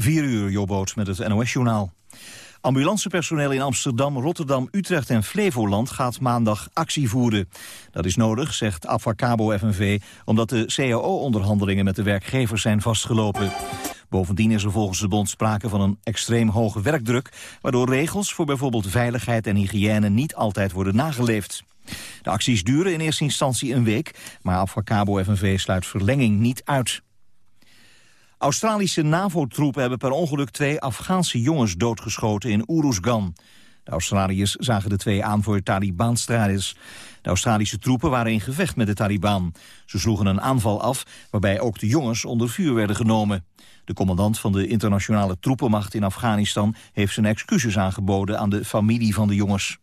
4 uur, Jobboot met het NOS-journaal. Ambulancepersoneel in Amsterdam, Rotterdam, Utrecht en Flevoland gaat maandag actie voeren. Dat is nodig, zegt Avacabo FNV, omdat de CAO-onderhandelingen met de werkgevers zijn vastgelopen. Bovendien is er volgens de bond sprake van een extreem hoge werkdruk... waardoor regels voor bijvoorbeeld veiligheid en hygiëne niet altijd worden nageleefd. De acties duren in eerste instantie een week, maar Avacabo FNV sluit verlenging niet uit. Australische NAVO-troepen hebben per ongeluk twee Afghaanse jongens doodgeschoten in Uruzgan. De Australiërs zagen de twee aan voor Taliban-strijders. De Australische troepen waren in gevecht met de Taliban. Ze sloegen een aanval af waarbij ook de jongens onder vuur werden genomen. De commandant van de internationale troepenmacht in Afghanistan heeft zijn excuses aangeboden aan de familie van de jongens.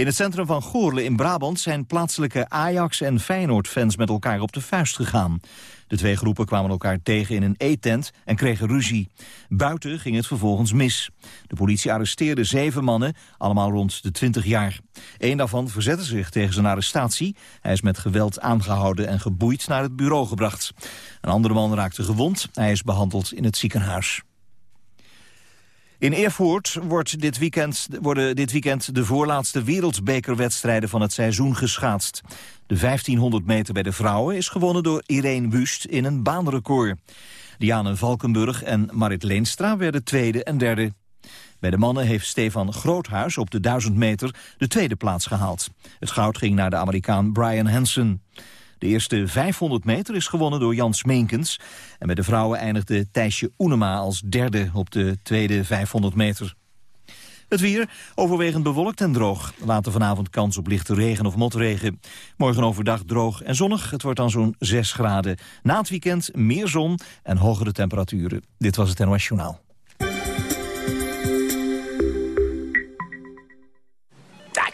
In het centrum van Goorle in Brabant zijn plaatselijke Ajax- en Feyenoord-fans met elkaar op de vuist gegaan. De twee groepen kwamen elkaar tegen in een eetent en kregen ruzie. Buiten ging het vervolgens mis. De politie arresteerde zeven mannen, allemaal rond de 20 jaar. Eén daarvan verzette zich tegen zijn arrestatie. Hij is met geweld aangehouden en geboeid naar het bureau gebracht. Een andere man raakte gewond. Hij is behandeld in het ziekenhuis. In Erfurt wordt dit weekend, worden dit weekend de voorlaatste wereldbekerwedstrijden van het seizoen geschaatst. De 1500 meter bij de vrouwen is gewonnen door Irene Wust in een baanrecord. Diane Valkenburg en Marit Leenstra werden tweede en derde. Bij de mannen heeft Stefan Groothuis op de 1000 meter de tweede plaats gehaald. Het goud ging naar de Amerikaan Brian Hansen. De eerste 500 meter is gewonnen door Jans Meenkens. En bij de vrouwen eindigde Thijsje Oenema als derde op de tweede 500 meter. Het weer overwegend bewolkt en droog. Later vanavond kans op lichte regen of motregen. Morgen overdag droog en zonnig. Het wordt dan zo'n 6 graden. Na het weekend meer zon en hogere temperaturen. Dit was het NOS Journaal.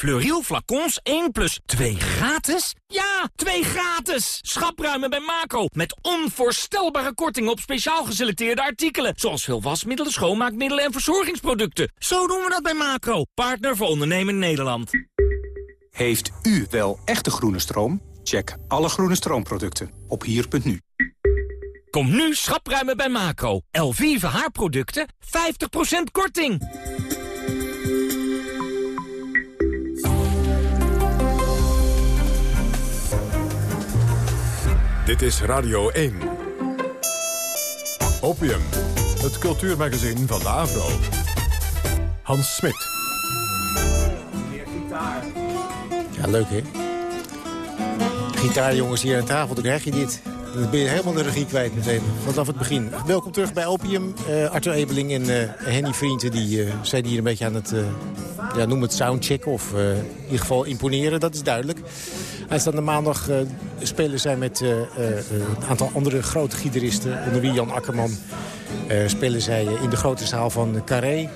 Fleuriel flacons 1 plus 2 gratis? Ja, 2 gratis! Schapruimen bij Macro. Met onvoorstelbare kortingen op speciaal geselecteerde artikelen. Zoals veel wasmiddelen, schoonmaakmiddelen en verzorgingsproducten. Zo doen we dat bij Macro. Partner voor ondernemen Nederland. Heeft u wel echte groene stroom? Check alle groene stroomproducten op hier.nu. Kom nu schapruimen bij Macro. Elvive haarproducten 50% korting. Dit is Radio 1. Opium, het cultuurmagazin van de Avro. Hans Smit. Ja, leuk hè? Gitaarjongens hier aan tafel, dan krijg je dit. Dan ben je helemaal de regie kwijt meteen, vanaf het begin. Welkom terug bij Opium. Uh, Arthur Ebeling en uh, Henny Vrienden die, uh, zijn hier een beetje aan het, ja, noem het soundchecken... of in ieder geval imponeren, dat is duidelijk. Aanstaande maandag spelen zij met een aantal andere grote gitaristen... onder wie Jan Akkerman spelen zij in de grote zaal van Carré...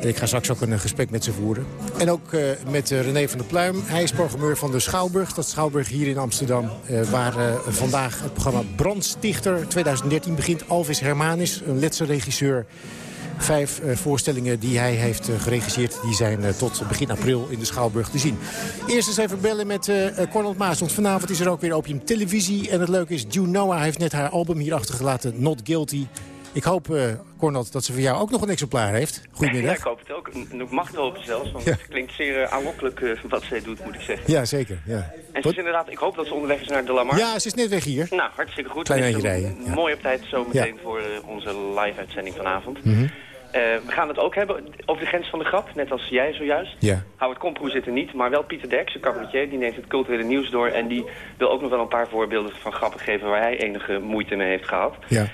Ik ga straks ook een gesprek met ze voeren. En ook uh, met uh, René van der Pluim. Hij is programmeur van de Schouwburg. Dat Schouwburg hier in Amsterdam. Waar vandaag het programma Brandstichter 2013 begint. Alvis Hermanis, een Letse regisseur. Vijf voorstellingen die hij heeft geregisseerd... die zijn tot begin april in de Schouwburg te zien. Eerst eens even bellen met Cornel Maas. Want vanavond is er ook weer Opium Televisie. En het leuke is, June Noah heeft net haar album hier achtergelaten. Not Guilty. Ik hoop, uh, Cornel, dat ze voor jou ook nog een exemplaar heeft. Goedemiddag. Ja, ik hoop het ook. En ik mag het hopen zelfs, want het klinkt zeer uh, aanlokkelijk uh, wat zij dout, moet ik zeggen. Ja, zeker. Ja. En ze is inderdaad, ik hoop dat ze onderweg is naar de Lamar. Ja, ze is net weg hier. Nou, hartstikke goed. Klein rijden. Ja. Mooi op tijd zo meteen voor onze live-uitzending vanavond. Mm -hmm. we gaan het ook hebben over de grens van de grap, net als jij zojuist. Ja. Howard Komproe zit er niet, maar wel Pieter Derks, een cabaretier. Die neemt het culturele nieuws door en die wil ook nog wel een paar voorbeelden van grappen geven... waar hij enige moeite mee heeft gehad. Ja.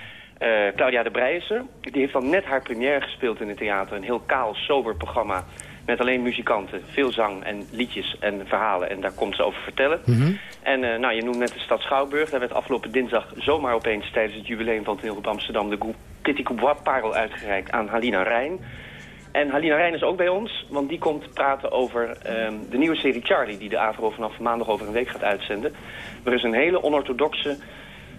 Uh, Claudia de Breijer, die heeft dan net haar première gespeeld in het theater. Een heel kaal, sober programma met alleen muzikanten. Veel zang en liedjes en verhalen. En daar komt ze over vertellen. Mm -hmm. En uh, nou, je noemt net de stad Schouwburg. Daar werd afgelopen dinsdag zomaar opeens tijdens het jubileum van het Amsterdam... de Petit Coubois parel uitgereikt aan Halina Rijn. En Halina Rijn is ook bij ons, want die komt praten over ehm, de nieuwe serie Charlie... die de AVRO vanaf maandag over een week gaat uitzenden. Er is een hele onorthodoxe,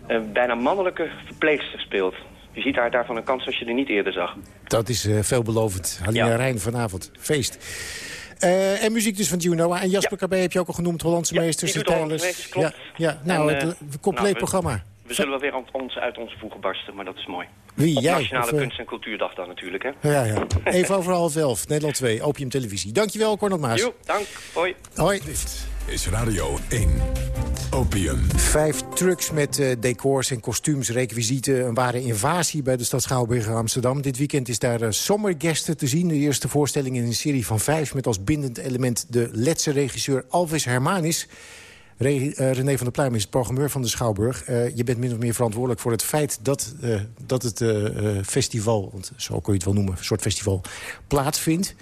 eh, bijna mannelijke verpleegster speelt. Je ziet haar daarvan een kans als je er niet eerder zag. Dat is uh, veelbelovend. Halina Ja. Rijn vanavond. Feest. Eh, en muziek dus van Juno. En Jasper KB heb je ook al genoemd. Hollandse Ja, meesters. die Tylers. meesters, Ja, klopt. ja. nou, En, het eh, compleet nou, programma. We zullen wel weer ons uit onze voegen barsten, maar dat is mooi. Wie, Op jij? Nationale Of, eh, Kunst- en Cultuurdag dan natuurlijk, hè? Ja, ja. Even over half elf. Nederland 2, Opium Televisie. Dankjewel, Cornel Maas. Jo, dank. Hoi. Hoi. Is Radio 1. Opium. Vijf trucks met eh, decors en kostuums, requisieten. Een ware invasie bij de stad Schouwburg Amsterdam. Dit weekend is daar uh, Sommergästen te zien. De eerste voorstelling in een serie van vijf... met als bindend element de Letse regisseur Alvis Hermanis. Re uh, René van der Pluim is programmeur van de Schouwburg. Je bent min of meer verantwoordelijk voor het feit dat, dat het festival... want zo kun je het wel noemen, een soort festival, plaatsvindt.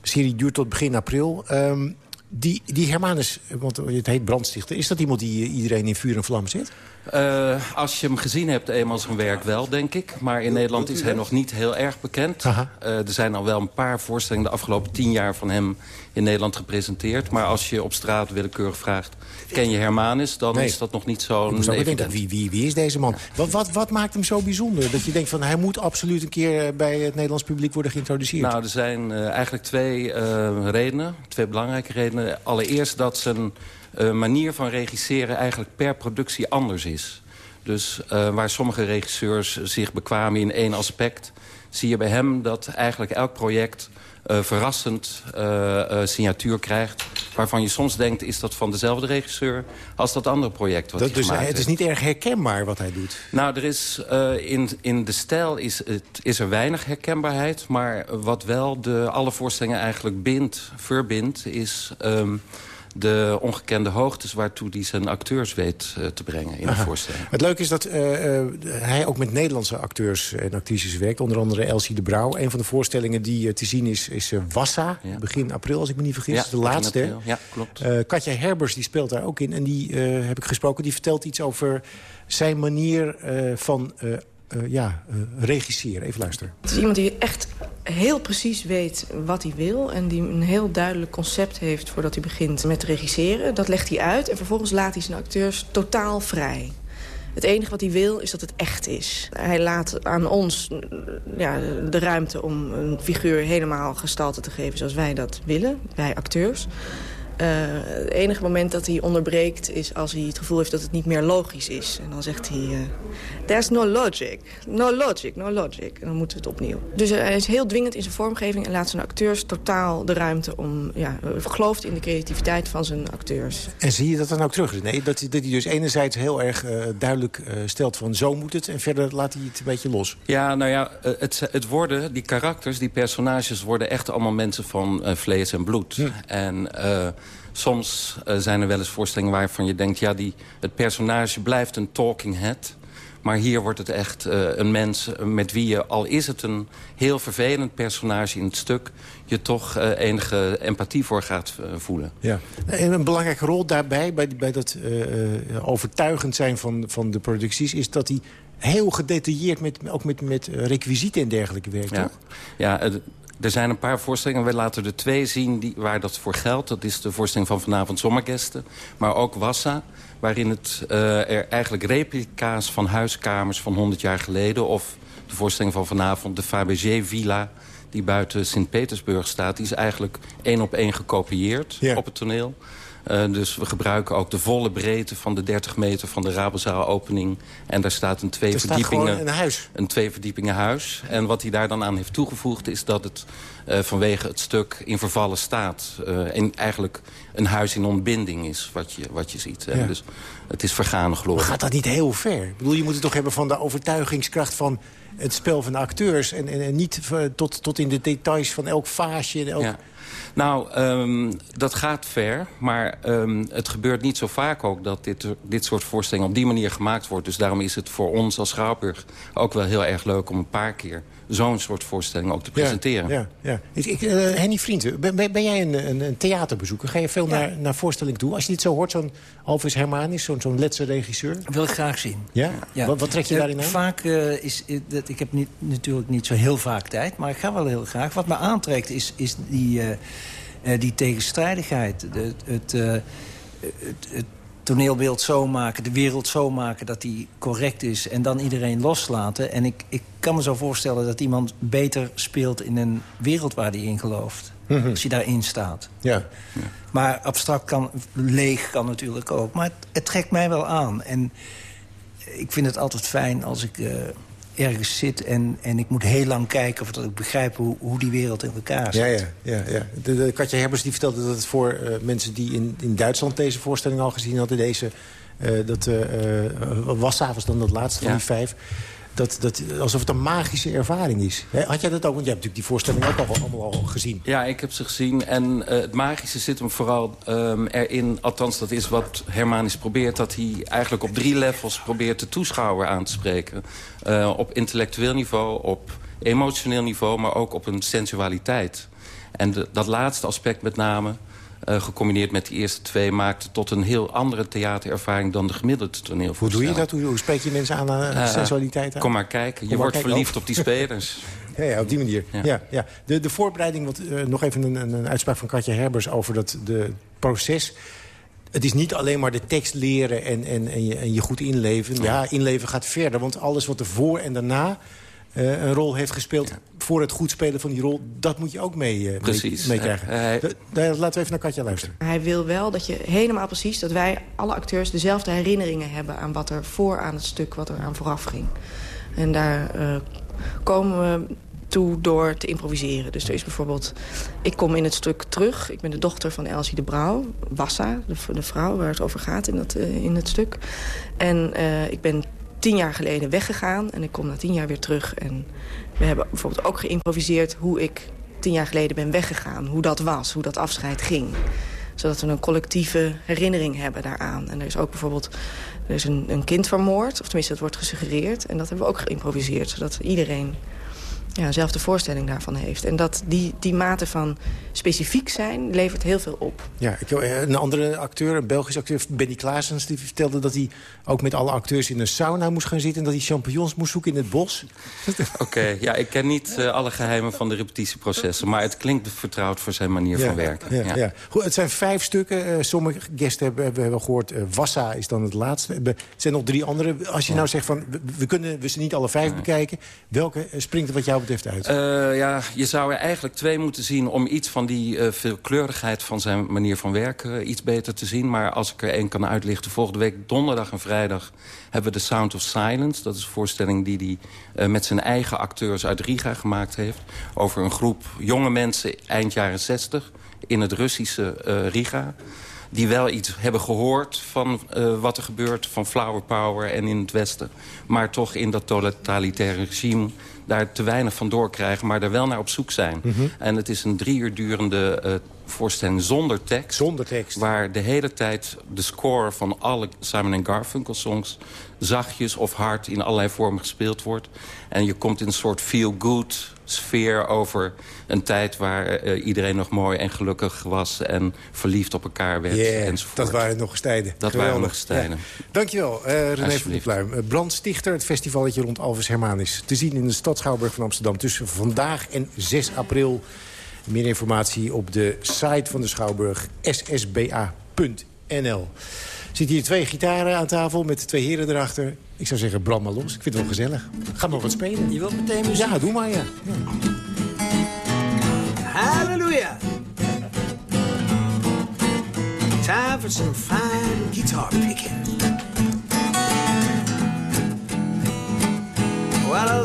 De serie duurt tot begin april. Um, die, die Hermanus, want het heet Brandstichter... is dat iemand die iedereen in vuur en vlam zet? Uh, als je hem gezien hebt, eenmaal zijn werk wel, denk ik. Maar in Nederland is hij nog niet heel erg bekend. Uh, er zijn al wel een paar voorstellingen de afgelopen tien jaar van hem in Nederland gepresenteerd. Maar als je op straat willekeurig vraagt, ken je Hermanus... dan nee. is dat nog niet zo'n denken, wie, wie, wie is deze man? Wat, wat, wat maakt hem zo bijzonder? Dat je denkt van hij moet absoluut een keer bij het Nederlands publiek worden geïntroduceerd. Nou, er zijn uh, eigenlijk twee redenen, twee belangrijke redenen. Allereerst dat zijn uh, manier van regisseren eigenlijk per productie anders is. Dus uh, waar sommige regisseurs zich bekwamen in één aspect... zie je bij hem dat eigenlijk elk project uh, verrassend signatuur krijgt... waarvan je soms denkt, is dat van dezelfde regisseur... als dat andere project wat dat, hij dus gemaakt Het is niet erg herkenbaar wat hij doet. Nou, er is, in, in de stijl is, het, is er weinig herkenbaarheid... maar wat wel de, alle voorstellingen eigenlijk bindt, verbindt... is... Um, de ongekende hoogtes waartoe hij zijn acteurs weet uh, te brengen in de voorstelling. Het leuke is dat uh, uh, hij ook met Nederlandse acteurs en actrices werkt. Onder andere Elsie de Brouw. Een van de voorstellingen die te zien is, is Wassa. Ja. Begin april, als ik me niet vergis. Ja, de laatste. Ja, klopt. Katja Herbers die speelt daar ook in. En die heb ik gesproken. Die vertelt iets over zijn manier van... Uh, ja, uh, regisseren. Even luisteren. Het is iemand die echt heel precies weet wat hij wil... en die een heel duidelijk concept heeft voordat hij begint met regisseren. Dat legt hij uit en vervolgens laat hij zijn acteurs totaal vrij. Het enige wat hij wil is dat het echt is. Hij laat aan ons ja, de ruimte om een figuur helemaal gestalte te geven... zoals wij dat willen, wij acteurs. Uh, het enige moment dat hij onderbreekt is als hij het gevoel heeft dat het niet meer logisch is. En dan zegt hij, uh, there's no logic, no logic, no logic. En dan moeten we het opnieuw. Dus hij is heel dwingend in zijn vormgeving en laat zijn acteurs totaal de ruimte om, ja, gelooft in de creativiteit van zijn acteurs. En zie je dat dan ook terug, Nee, dat, dat hij dus enerzijds heel erg duidelijk stelt van zo moet het en verder laat hij het een beetje los. Ja, nou ja, het, het worden, die karakters, die personages worden echt allemaal mensen van vlees en bloed. Hm. En soms uh, zijn er wel eens voorstellingen waarvan je denkt... ja, die, het personage blijft een talking head. Maar hier wordt het echt uh, een mens met wie je... al is het een heel vervelend personage in het stuk... je toch uh, enige empathie voor gaat voelen. Ja. En een belangrijke rol daarbij, bij, bij dat overtuigend zijn van, van de producties... is dat hij heel gedetailleerd met, ook met, met requisieten en dergelijke werkt, ja. toch? Ja, er zijn een paar voorstellingen. We laten er twee zien die, waar dat voor geldt. Dat is de voorstelling van vanavond Sommergästen. Maar ook Wassa. Waarin het, uh, er eigenlijk replica's van huiskamers van 100 jaar geleden... of de voorstelling van vanavond, de Fabergé Villa... die buiten Sint-Petersburg staat. Die is eigenlijk één op één gekopieerd ja. op het toneel. Uh, dus we gebruiken ook de volle breedte van de 30 meter van de Rabelzaal opening. En daar staat een twee er verdiepingen staat een huis. Een twee verdiepingen huis. En wat hij daar dan aan heeft toegevoegd is dat het uh, vanwege het stuk in vervallen staat. Uh, en eigenlijk een huis in ontbinding is wat je, wat je ziet. Ja. Dus het is vergane glorie. Maar gaat dat niet heel ver? Ik bedoel, je moet het toch hebben van de overtuigingskracht van het spel van de acteurs... en, en, en niet tot, tot in de details van elk vaasje en elk... Ja. Nou, ehm, dat gaat ver, maar ehm, het gebeurt niet zo vaak ook... dat dit, dit soort voorstellingen op die manier gemaakt wordt. Dus daarom is het voor ons als Schouwburg ook wel heel erg leuk... om een paar keer zo'n soort voorstelling ook te presenteren. Ja, ja. Ik, uh, Henny Vrienden, ben, ben, jij een, een, een, theaterbezoeker? Ga je veel naar, naar voorstelling toe? Als je dit zo hoort, zo'n Alvis Hermanis, zo'n zo'n letse regisseur? Wil ik graag zien. Ja? ja. Wat, wat, trek je uh, daarin aan? Vaak uh, is... Dat, ik heb niet, natuurlijk niet zo heel vaak tijd, maar ik ga wel heel graag. Wat me aantrekt is, is die, die tegenstrijdigheid. De, het, het, het toneelbeeld zo maken, de wereld zo maken... dat die correct is en dan iedereen loslaten. En ik, ik kan me zo voorstellen dat iemand beter speelt... in een wereld waar hij in gelooft. Mhm. Als hij daarin staat. Ja. ja. Maar abstract kan, leeg kan natuurlijk ook. Maar het, het, trekt mij wel aan. En ik vind het altijd fijn als ik... Uh, ergens zit en, en ik moet heel lang kijken... of dat ik begrijp hoe, hoe die wereld in elkaar zit. Ja, ja, ja, ja. De, de Katja Herbers die vertelde dat het voor uh, mensen die in, in Duitsland deze voorstelling al gezien hadden... deze, uh, dat uh, was s'avonds dan dat laatste van die vijf dat, dat, alsof het een magische ervaring is. Had jij dat ook? Want jij hebt natuurlijk die voorstelling ook al, allemaal al gezien. Ja, ik heb ze gezien. En uh, het magische zit hem vooral um, erin... althans, dat is wat Hermanis probeert... dat hij eigenlijk op drie levels probeert de toeschouwer aan te spreken. Uh, op intellectueel niveau, op emotioneel niveau... maar ook op een sensualiteit. En dat laatste aspect met name... Uh, gecombineerd met die eerste twee... maakt tot een heel andere theaterervaring dan de gemiddelde toneelvoorstelling. Hoe doe je dat? Hoe, spreek je mensen aan uh, uh, sensualiteit aan? Kom maar kijken. Kom je wordt kijken. verliefd op die spelers. ja, ja, op die manier. Ja. Ja, ja. De, de voorbereiding, wat, nog even een, een, uitspraak van Katja Herbers... over dat de proces het is niet alleen maar de tekst leren en, en, en, je, en je goed inleven. Ja, inleven gaat verder, want alles wat er voor en daarna een rol heeft gespeeld... Ja. voor het goed spelen van die rol, dat moet je ook mee, uh, mee krijgen. Uh, laten we even naar Katja luisteren. Hij wil wel dat je helemaal precies... dat wij, alle acteurs, dezelfde herinneringen hebben... aan wat er voor aan het stuk, wat er aan vooraf ging. En daar komen we toe door te improviseren. Dus er is bijvoorbeeld... Ik kom in het stuk terug. Ik ben de dochter van Elsie de Brouw. Wassa, de, de vrouw waar het over gaat in, dat, in het stuk. En ik ben tien jaar geleden weggegaan. En ik kom na tien jaar weer terug. En we hebben bijvoorbeeld ook geïmproviseerd hoe ik tien jaar geleden ben weggegaan. Hoe dat was, hoe dat afscheid ging. Zodat we een collectieve herinnering hebben daaraan. En er is ook bijvoorbeeld er is een, een kind vermoord. Of tenminste, dat wordt gesuggereerd. En dat hebben we ook geïmproviseerd. Zodat iedereen ja, zelf de voorstelling daarvan heeft. En dat die, die mate van specifiek zijn levert heel veel op. Ja, ik, een andere acteur, een Belgisch acteur, Benny Klaasens... die vertelde dat hij ook met alle acteurs in een sauna moest gaan zitten... en dat hij champignons moest zoeken in het bos. Oké, okay, ja, ik ken niet uh, alle geheimen van de repetitieprocessen... maar het klinkt vertrouwd voor zijn manier ja, van werken. Ja, ja. ja, Goed, het zijn vijf stukken. Uh, sommige gasten hebben, hebben we gehoord. Uh, Wassa is dan het laatste. Er zijn nog drie andere. Als je nou zegt van, we, we kunnen we ze niet alle vijf bekijken... welke springt er wat jou uit? Uh, ja, je zou er eigenlijk twee moeten zien... om iets van die uh, veelkleurigheid van zijn manier van werken uh, iets beter te zien. Maar als ik er één kan uitlichten... volgende week donderdag en vrijdag hebben we The Sound of Silence. Dat is een voorstelling die hij met zijn eigen acteurs uit Riga gemaakt heeft. Over een groep jonge mensen eind jaren 60 in het Russische Riga die wel iets hebben gehoord van wat er gebeurt... van flower power en in het Westen. Maar toch in dat totalitaire regime daar te weinig van doorkrijgen... maar er wel naar op zoek zijn. Mm -hmm. En het is een drie uur durende uh, voorstelling zonder tekst. Zonder tekst. Waar de hele tijd de score van alle Simon Garfunkel songs... zachtjes of hard in allerlei vormen gespeeld wordt. En je komt in een soort feel-good sfeer over een tijd waar uh, iedereen nog mooi en gelukkig was... en verliefd op elkaar werd yeah, enzovoort. dat waren nog eens tijden. Dat Geweldig. waren nog eens tijden. Ja. Dankjewel, uh, René van der Pluim. Brandstichter, het festivalletje rond Alves Hermanis. Te zien in de stad Schouwburg van Amsterdam tussen vandaag en 6 april. Meer informatie op de site van de Schouwburg, ssba.nl. Zitten hier twee gitaren aan tafel met twee heren erachter. Ik zou zeggen, brand maar los. Ik vind het wel gezellig. Ga maar wat spelen. Je wilt meteen muziek? Ja, doe maar, ja. ja. Hallelujah. Time for some fine guitar picking. Well, a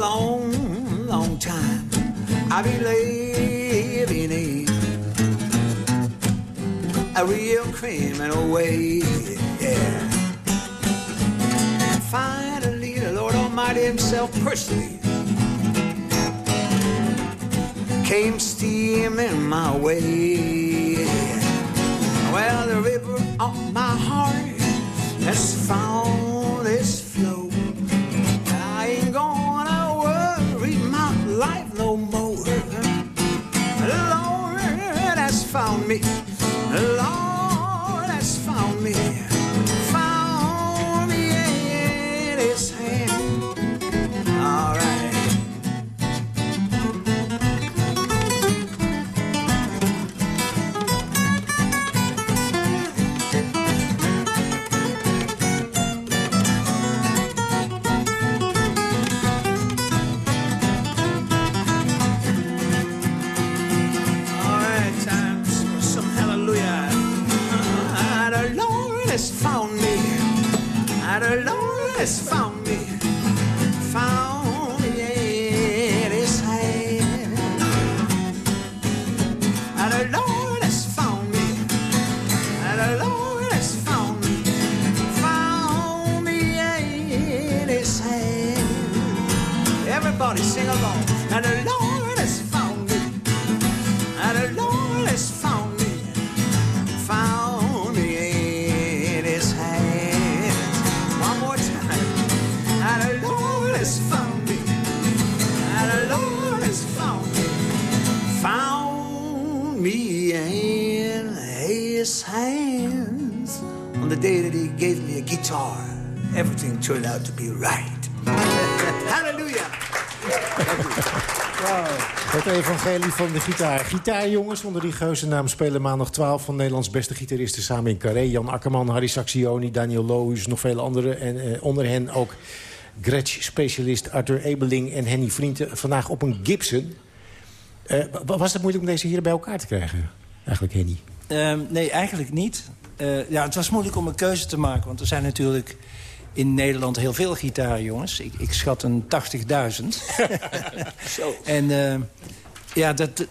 long, time I've been living in a real criminal way, yeah. Finally, the Lord Almighty himself personally came steaming my way. Well, the river of my heart has found its no more. Lord has found me. The Lord has found me. Evangelie van de gitaar. Gitaarjongens onder die geuze naam spelen maandag 12 van Nederlands beste gitaristen samen in Carré. Jan Akkerman, Harry Saxioni, Daniel Lohuis, nog vele anderen. En eh, onder hen ook Gretsch-specialist Arthur Ebeling en Henny Vrienden. Vandaag op een Gibson. Eh, wa- was het moeilijk om deze heren bij elkaar te krijgen? Eigenlijk, Henny. Ehm, nee, eigenlijk niet. Eh, ja, het was moeilijk om een keuze te maken. Want er zijn natuurlijk in Nederland heel veel gitaarjongens. Ik, ik schat een 80.000. Zo. En eh, ja, dat,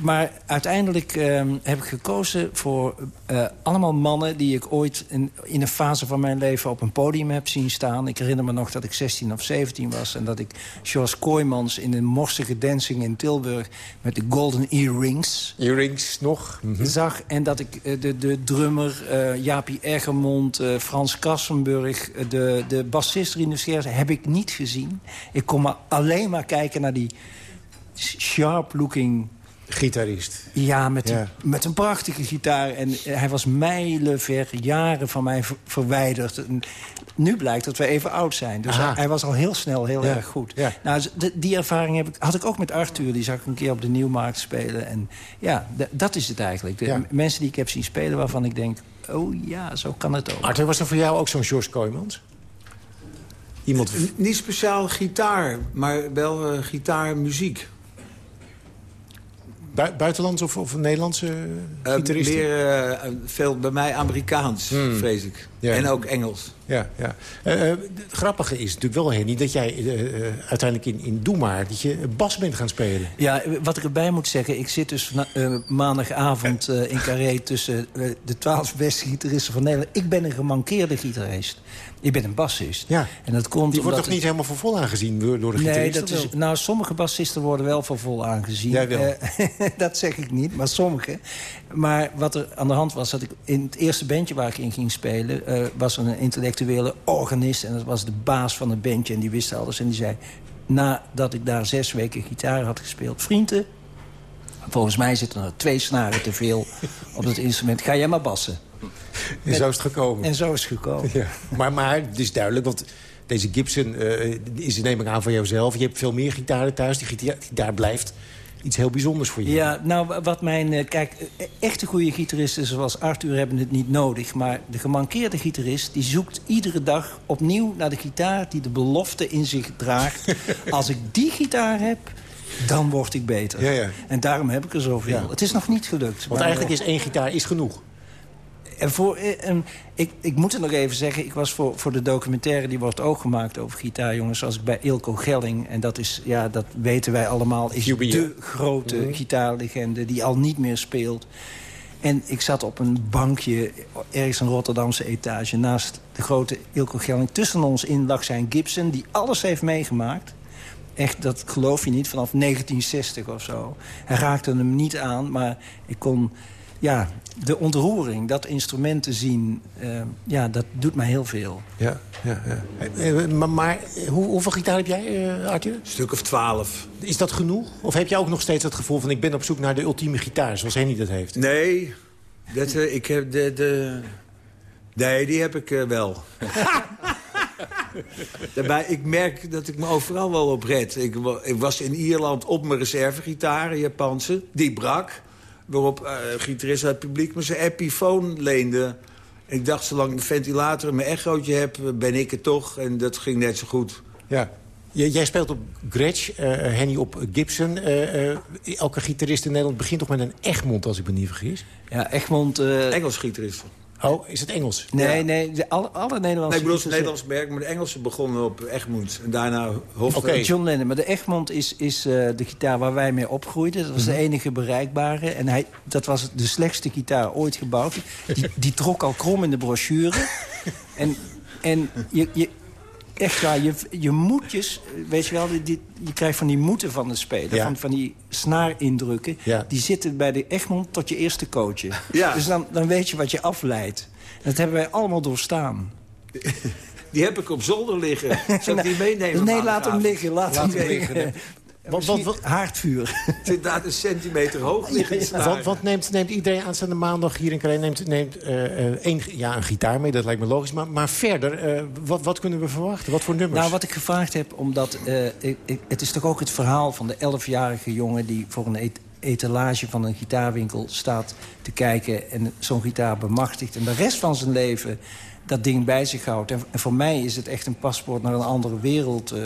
maar uiteindelijk eh, heb ik gekozen voor eh, allemaal mannen... die ik ooit in, in een fase van mijn leven op een podium heb zien staan. Ik herinner me nog dat ik 16 of 17 was... en dat ik George Kooijmans in een morsige dancing in Tilburg... met de golden earrings... Earrings nog. Mhm. zag. En dat ik eh, de, de drummer eh Jaapie Eggermond, Frans Kassenburg... de, de bassist Rino Scheers heb ik niet gezien. Ik kon maar alleen maar kijken naar die sharp-looking... Gitarist. Ja, met, die- Ja. met een prachtige gitaar. En eh, hij was mijlenver, jaren van mij ver- verwijderd. En nu blijkt dat we even oud zijn. Dus hij, hij was al heel snel heel Ja. erg goed. Ja. Nou, de- die ervaring heb ik, had ik ook met Arthur. Die zag ik een keer op de Nieuwmarkt spelen. En ja, dat is het eigenlijk. De mensen die ik heb zien spelen waarvan ik denk... oh ja, zo kan het ook. Arthur, was er voor jou ook zo'n George Kooijmans? Iemand... Niet speciaal gitaar, maar wel eh, gitaarmuziek. Bui- buitenlands of, of Nederlandse Eh, gitaristen? meer eh, veel bij mij Amerikaans, Hmm. vrees ik. Ja. En ook Engels. Ja, ja. Eh, eh, het grappige is natuurlijk wel, Henny, dat jij uiteindelijk in, in Doe Maar... dat je bas bent gaan spelen. Ja, wat ik erbij moet zeggen... ik zit dus eh, maandagavond eh, in Carré tussen de twaalf beste gitaristen van Nederland. Ik ben een gemankeerde gitarist. Ik ben een bassist. Ja. En dat komt Die wordt toch niet het- helemaal voor vol aangezien door, de Nee, gitarist? dat of is, nou, sommige bassisten worden wel voor vol aangezien. Jij wel. Eh, dat zeg ik niet, maar sommige. Maar wat er aan de hand was, dat ik in het eerste bandje waar ik in ging spelen... eh, was er een intellectuele organist en dat was de baas van het bandje... en die wist alles en die zei, nadat ik daar zes weken gitaar had gespeeld... vrienden, volgens mij zitten er twee snaren te veel op het instrument. Ga jij maar bassen. En zo is het gekomen. En zo is het gekomen. Ja. Maar, maar het is duidelijk, want deze Gibson eh, is neem ik aan van jouzelf. Je hebt veel meer gitaren thuis. Die gitaar, gitaar blijft iets heel bijzonders voor je. Ja, nou, wat mijn... eh, Kijk, eh, echte goede gitaristen zoals Arthur hebben het niet nodig. Maar de gemankeerde gitarist die zoekt iedere dag opnieuw naar de gitaar... die de belofte in zich draagt. Als ik die gitaar heb, dan word ik beter. Ja, ja. En daarom heb ik er zoveel. Ja. Het is nog niet gelukt. Want eigenlijk is één gitaar is genoeg. En voor, eh, en ik, ik moet het nog even zeggen, ik was voor, voor de documentaire... die wordt ook gemaakt over gitaarjongens, zoals ik bij Ilko Gelling... en dat is, ja, dat weten wij allemaal, is de grote Mhm. gitaarlegende... die al niet meer speelt. En ik zat op een bankje, ergens een Rotterdamse etage... naast de grote Ilko Gelling. Tussen ons in lag zijn Gibson, die alles heeft meegemaakt... echt, dat geloof je niet, vanaf 1960 of zo. Hij raakte hem niet aan, maar ik kon... Ja, de ontroering, dat instrument te zien, eh, ja, dat doet mij heel veel. Ja, ja, ja. Eh, eh, maar maar hoe, hoeveel gitaar heb jij, eh, Arthur? Een stuk of twaalf. Is dat genoeg? Of heb jij ook nog steeds het gevoel van... ik ben op zoek naar de ultieme gitaar, zoals Henny dat heeft? Nee, dat, ik heb de, de... Nee, die heb ik wel. Daarbij, ik merk dat ik me overal wel op red. Ik, ik was in Ierland op mijn reservegitaar, Japanse. Die brak. Waarop eh gitarist uit het publiek me zijn Epiphone leende. Ik dacht, zolang ik een ventilator in mijn echootje heb, ben ik het toch. En dat ging net zo goed. Ja. J- jij speelt op Gretsch, eh, Henny op Gibson. Eh, eh, elke gitarist in Nederland begint toch met een Egmond, als ik me niet vergis? Ja, Egmond... eh, Engels gitarist. Oh, is het Engels? Nee, Ja. nee, de, alle, alle Nee, Nederlandse... ik bedoel, het Nederlands merk, maar de Engelsen begonnen op Egmond. En daarna Hof. Oké, John Lennon. Maar de Egmond is, is eh, de gitaar waar wij mee opgroeiden. Dat was Mhm. de enige bereikbare. En hij, dat was de slechtste gitaar ooit gebouwd. Die, die trok al krom in de brochure. en en je, je, echt waar, je, je moetjes... Weet je wel, die, je krijgt van die moeten van de speler. Ja. Van, van die snaarindrukken. Ja. Die zitten bij de Egmond tot je eerste coachje. Ja. Dus dan, dan weet je wat je afleidt. Dat hebben wij allemaal doorstaan. Die heb ik op zolder liggen. Zal ik die meenemen? Nee, laat hem liggen. Laat, Laat hem hem liggen. liggen. Want, want, want, Haardvuur. Het is inderdaad een centimeter hoog liggen. want, want neemt, neemt iedereen aanstaande maandag hier in Carré... neemt, neemt eh, eh, één, ja, een gitaar mee, dat lijkt me logisch. Maar, maar verder, eh, wat, wat kunnen we verwachten? Wat voor nummers? Nou, wat ik gevraagd heb, omdat... eh, ik, ik- het is toch ook het verhaal van de 11-jarige jongen... die voor een et- etalage van een gitaarwinkel staat te kijken... en zo'n gitaar bemachtigt. En de rest van zijn leven dat ding bij zich houdt. En, en voor mij is het echt een paspoort naar een andere wereld eh,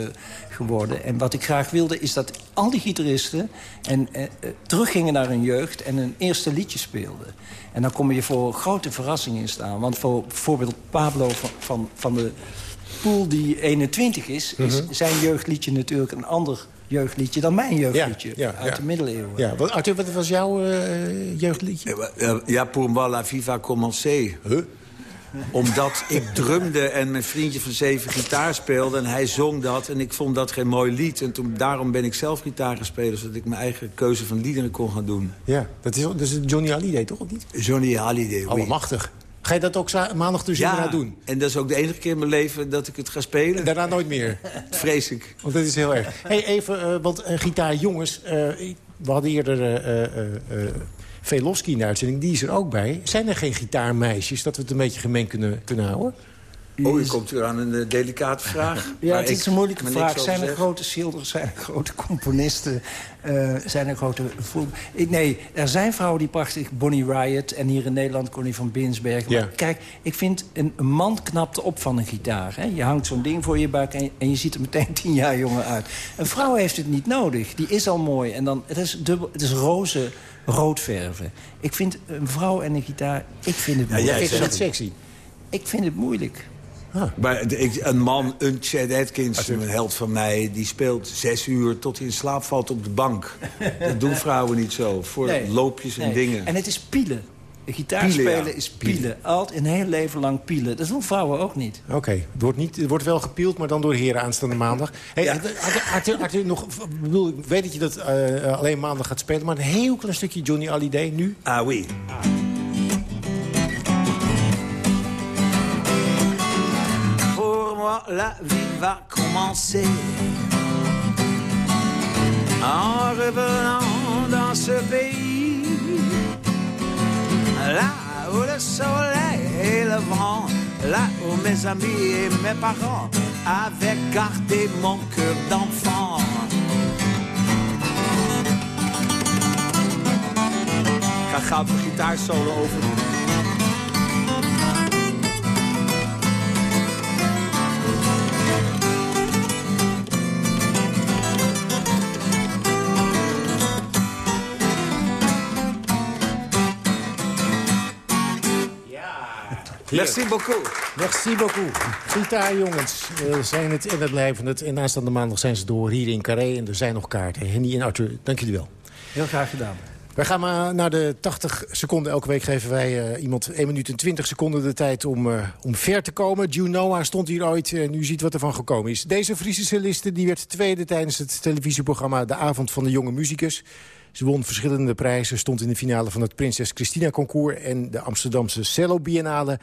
geworden. En wat ik graag wilde, is dat al die gitaristen... En, eh, eh, teruggingen naar hun jeugd en een eerste liedje speelden. En dan kom je voor grote verrassingen in staan. Want voor bijvoorbeeld Pablo van, van, van de Poel die 21 is... is Mhm. zijn jeugdliedje natuurlijk een ander jeugdliedje dan mijn jeugdliedje Ja, ja, uit ja. de middeleeuwen. Ja, wat, Arthur, wat was jouw eh, jeugdliedje? Ja, Ja, pour moi la vie va commencer. Omdat ik drumde en mijn vriendje van zeven gitaar speelde... en hij zong dat en ik vond dat geen mooi lied. En toen, daarom ben ik zelf gitaar spelen... zodat ik mijn eigen keuze van liederen kon gaan doen. Ja, dat is, is Johnny Hallyday, toch? Of niet? Johnny Hallyday, oui. Allemachtig. Ga je dat ook maandag dus inderdaad doen? en dat is ook de enige keer in mijn leven dat ik het ga spelen. Daarna nooit meer. Vrees ik. Want dat is heel erg. Hey, even, eh, want uh, eh, ik- we hadden eerder Veloski in de uitzending. Die is er ook bij. Zijn er geen gitaarmeisjes dat we het een beetje gemeen kunnen, kunnen houden? Oh, je komt weer aan een eh, delicate vraag. Ja, het is een moeilijke vraag. Zijn er grote schilders, zijn er grote componisten... eh, zijn er grote... Ik- Nee, er zijn vrouwen die prachtig... Bonnie Riot en hier in Nederland Connie van Binsbergen. Ja. Maar kijk, ik vind een, een man knapt op van een gitaar. Hè? Je hangt zo'n ding voor je buik en, en je ziet er meteen tien jaar jonger uit. Een vrouw heeft het niet nodig. Die is al mooi. En dan, het, is dubbel, het is roze rood verven. Ik vind een vrouw en een gitaar... Ik vind het Ja, moeilijk. jij Ik vind zegt het sexy. Ik vind het moeilijk. Maar de- ik- een man, een Chad Atkins, een held van mij... die speelt zes uur tot hij in slaap valt op de bank. Dat doen vrouwen niet zo. Voor Nee. loopjes en Nee. dingen. En het is pielen. Gitaar spelen is pielen. Altijd een heel leven lang pielen. Dat doen vrouwen ook niet. Oké, het, wordt niet- het wordt wel gepield, maar dan door heren aanstaande maandag. Hey, Arthur, Arthur, Arthur, nog, ik bedoel, ik weet dat je dat eh, alleen maandag gaat spelen... maar een heel klein stukje Johnny Hallyday nu. Ah oui. Pour moi, la vie va commencer. En revenant dans ce pays, là où le soleil et le vent, là où mes amis et mes parents avaient gardé mon cœur d'enfant. Ik ga gauw de gitaarsolo over. Merci beaucoup. Merci beaucoup. Gitaarjongens eh, zijn het en het blijven het. En aanstaande maandag zijn ze door hier in Carré. En er zijn nog kaarten. Henny en Arthur, dank jullie wel. Heel graag gedaan. Wij gaan maar naar de 80 seconden. Elke week geven wij eh, iemand 1 minuut en 20 seconden de tijd om, eh, om ver te komen. Junoa stond hier ooit en u ziet wat er van gekomen is. Deze Friese celliste die werd tweede tijdens het televisieprogramma De Avond van de Jonge Muzikus. Ze won verschillende prijzen, stond in de finale van het Prinses Christina Concours... en de Amsterdamse Cello Biennale.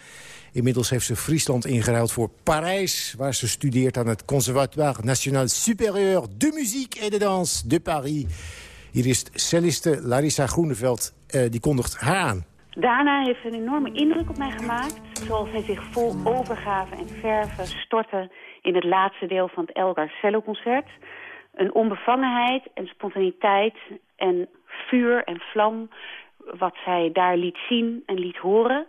Inmiddels heeft ze Friesland ingeruild voor Parijs... waar ze studeert aan het Conservatoire National Supérieur de Musique et de Danse de Paris. Hier is celliste Larissa Groeneveld, uh, die kondigt haar aan. Dana heeft een enorme indruk op mij gemaakt. Zoals hij zich vol overgave en verven stortte in het laatste deel van het Elgar Cello-concert. Een onbevangenheid en spontaniteit en vuur en vlam... wat zij daar liet zien en liet horen,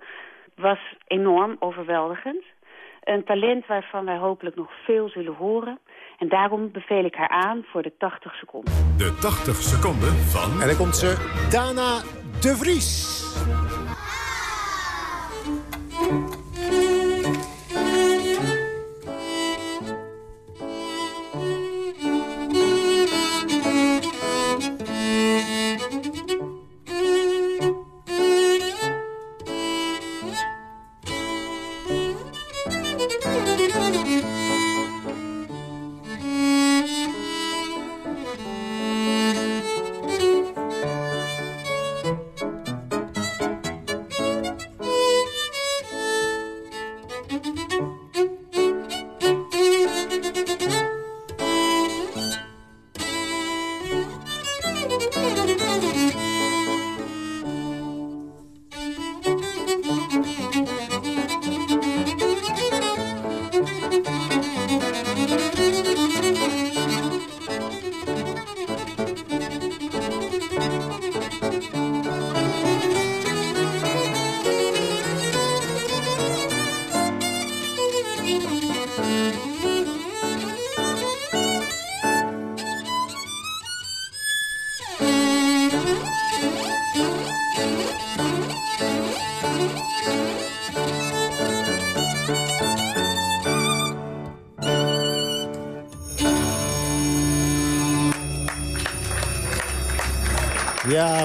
was enorm overweldigend. Een talent waarvan wij hopelijk nog veel zullen horen. En daarom beveel ik haar aan voor de 80 seconden. De 80 seconden van... En dan komt ze, Dana de Vries.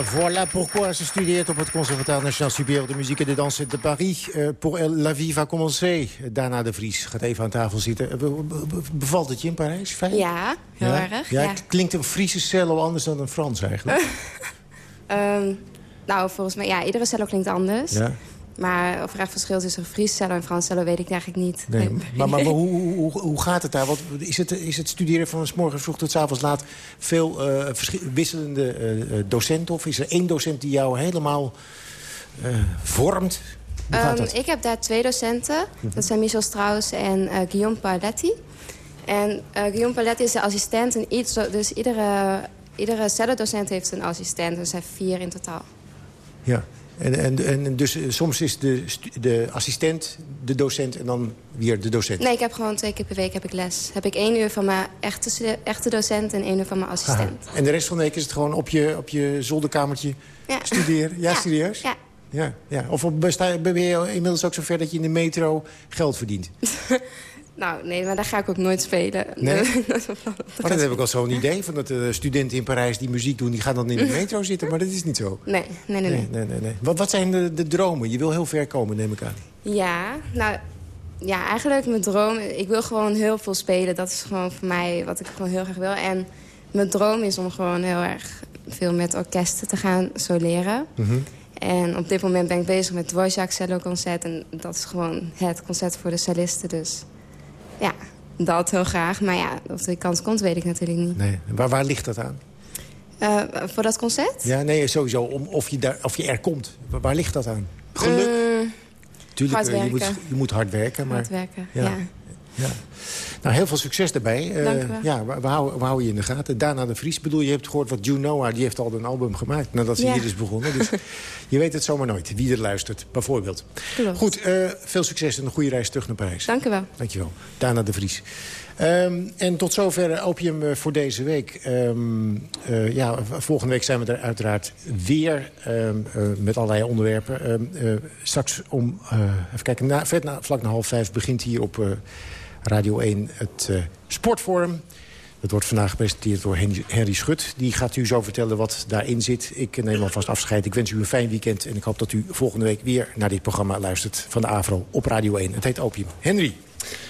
Voilà pourquoi ze studeert op het Conservatoire National Supérieur de Musique et de Danse de Paris. Uh, pour La Vie va commencer. Daarna de Vries gaat even aan tafel zitten. Uh, bevalt het je in Parijs? Fijn? Ja, heel ja? erg. Ja, Ja. Klinkt een Friese cello anders dan een Frans eigenlijk? Ehm, nou, volgens mij, ja, iedere cello klinkt anders. ja. Maar of er echt verschil tussen een Fries cello en Frans cello weet ik eigenlijk niet. Nee, maar, maar, maar hoe, hoe, hoe gaat het daar? Want is, het, is het studeren van s morgens vroeg tot s avonds laat... veel verschi- wisselende eh, eh, docenten? Of is er één docent die jou helemaal eh, vormt? Dat? ik heb daar twee docenten. Dat zijn Michel Strauss en Guillaume Paletti. En Guillaume Paletti is de assistent. En iets, dus iedere, iedere cello-docent heeft een assistent. Er zijn vier in totaal. Ja. En, en, en dus eh, soms is de, de assistent de docent en dan weer de docent? Nee, ik heb gewoon twee keer per week heb ik les. Heb ik één uur van mijn echte, echte docent en één uur van mijn assistent. Aha. En de rest van de week is het gewoon op je, op je zolderkamertje Ja. studeren? Ja, serieus? Ja. Ja, ja. Of ben je inmiddels ook zover dat je in de metro geld verdient? Nou, nee, maar daar ga ik ook nooit spelen. Nee? Dat Maar dat heb ik al zo'n idee van dat de studenten in Parijs die muziek doen... die gaan dan in de metro zitten, maar dat is niet zo. Nee, nee, nee. nee. nee, nee, nee. Wat, wat zijn de, de dromen? Je wil heel ver komen, neem ik aan. Ja, nou, ja, eigenlijk mijn droom... Ik wil gewoon heel veel spelen. Dat is gewoon voor mij wat ik gewoon heel graag wil. En mijn droom is om gewoon heel erg veel met orkesten te gaan soleren. En op dit moment ben ik bezig met het Dvorak Cello Concert. En dat is gewoon het concert voor de cellisten. Dus ja, dat heel graag. Maar ja, of die kans komt, weet ik natuurlijk niet. Nee. Waar, waar ligt dat aan? Eh, voor dat concert? Ja, nee, sowieso. Om, of, je daar, of je er komt. Waar, waar ligt dat aan? Geluk? Mm, Tuurlijk, hard eh, je moet, je moet hard werken. Maar, hard werken, ja. ja. Ja. Nou, heel veel succes daarbij. Eh, Dank wel. ja, we, we, houden, we houden je in de gaten. Daarna de Vries. bedoel, je hebt gehoord wat Junoa... die heeft al een album gemaakt nadat ze Ja. hier is begonnen. Dus je weet het zomaar nooit. Wie er luistert, bijvoorbeeld. Klopt. Goed, eh, veel succes en een goede reis terug naar Parijs. Dank u wel. Dankjewel. Daarna de Vries. Ehm, en tot zover Opium eh, voor deze week. Ehm, eh, ja, volgende week zijn we er uiteraard weer ehm, eh, met allerlei onderwerpen. Eh, straks om, even kijken, na, vet na, vlak na half vijf begint hier op Radio 1 het eh, Sportforum. Het wordt vandaag gepresenteerd door Henry, Henry Schut. Die gaat u zo vertellen wat daarin zit. Ik neem alvast afscheid. Ik wens u een fijn weekend. En ik hoop dat u volgende week weer naar dit programma luistert... van de AVRO op Radio 1. Het heet Opium. Henry.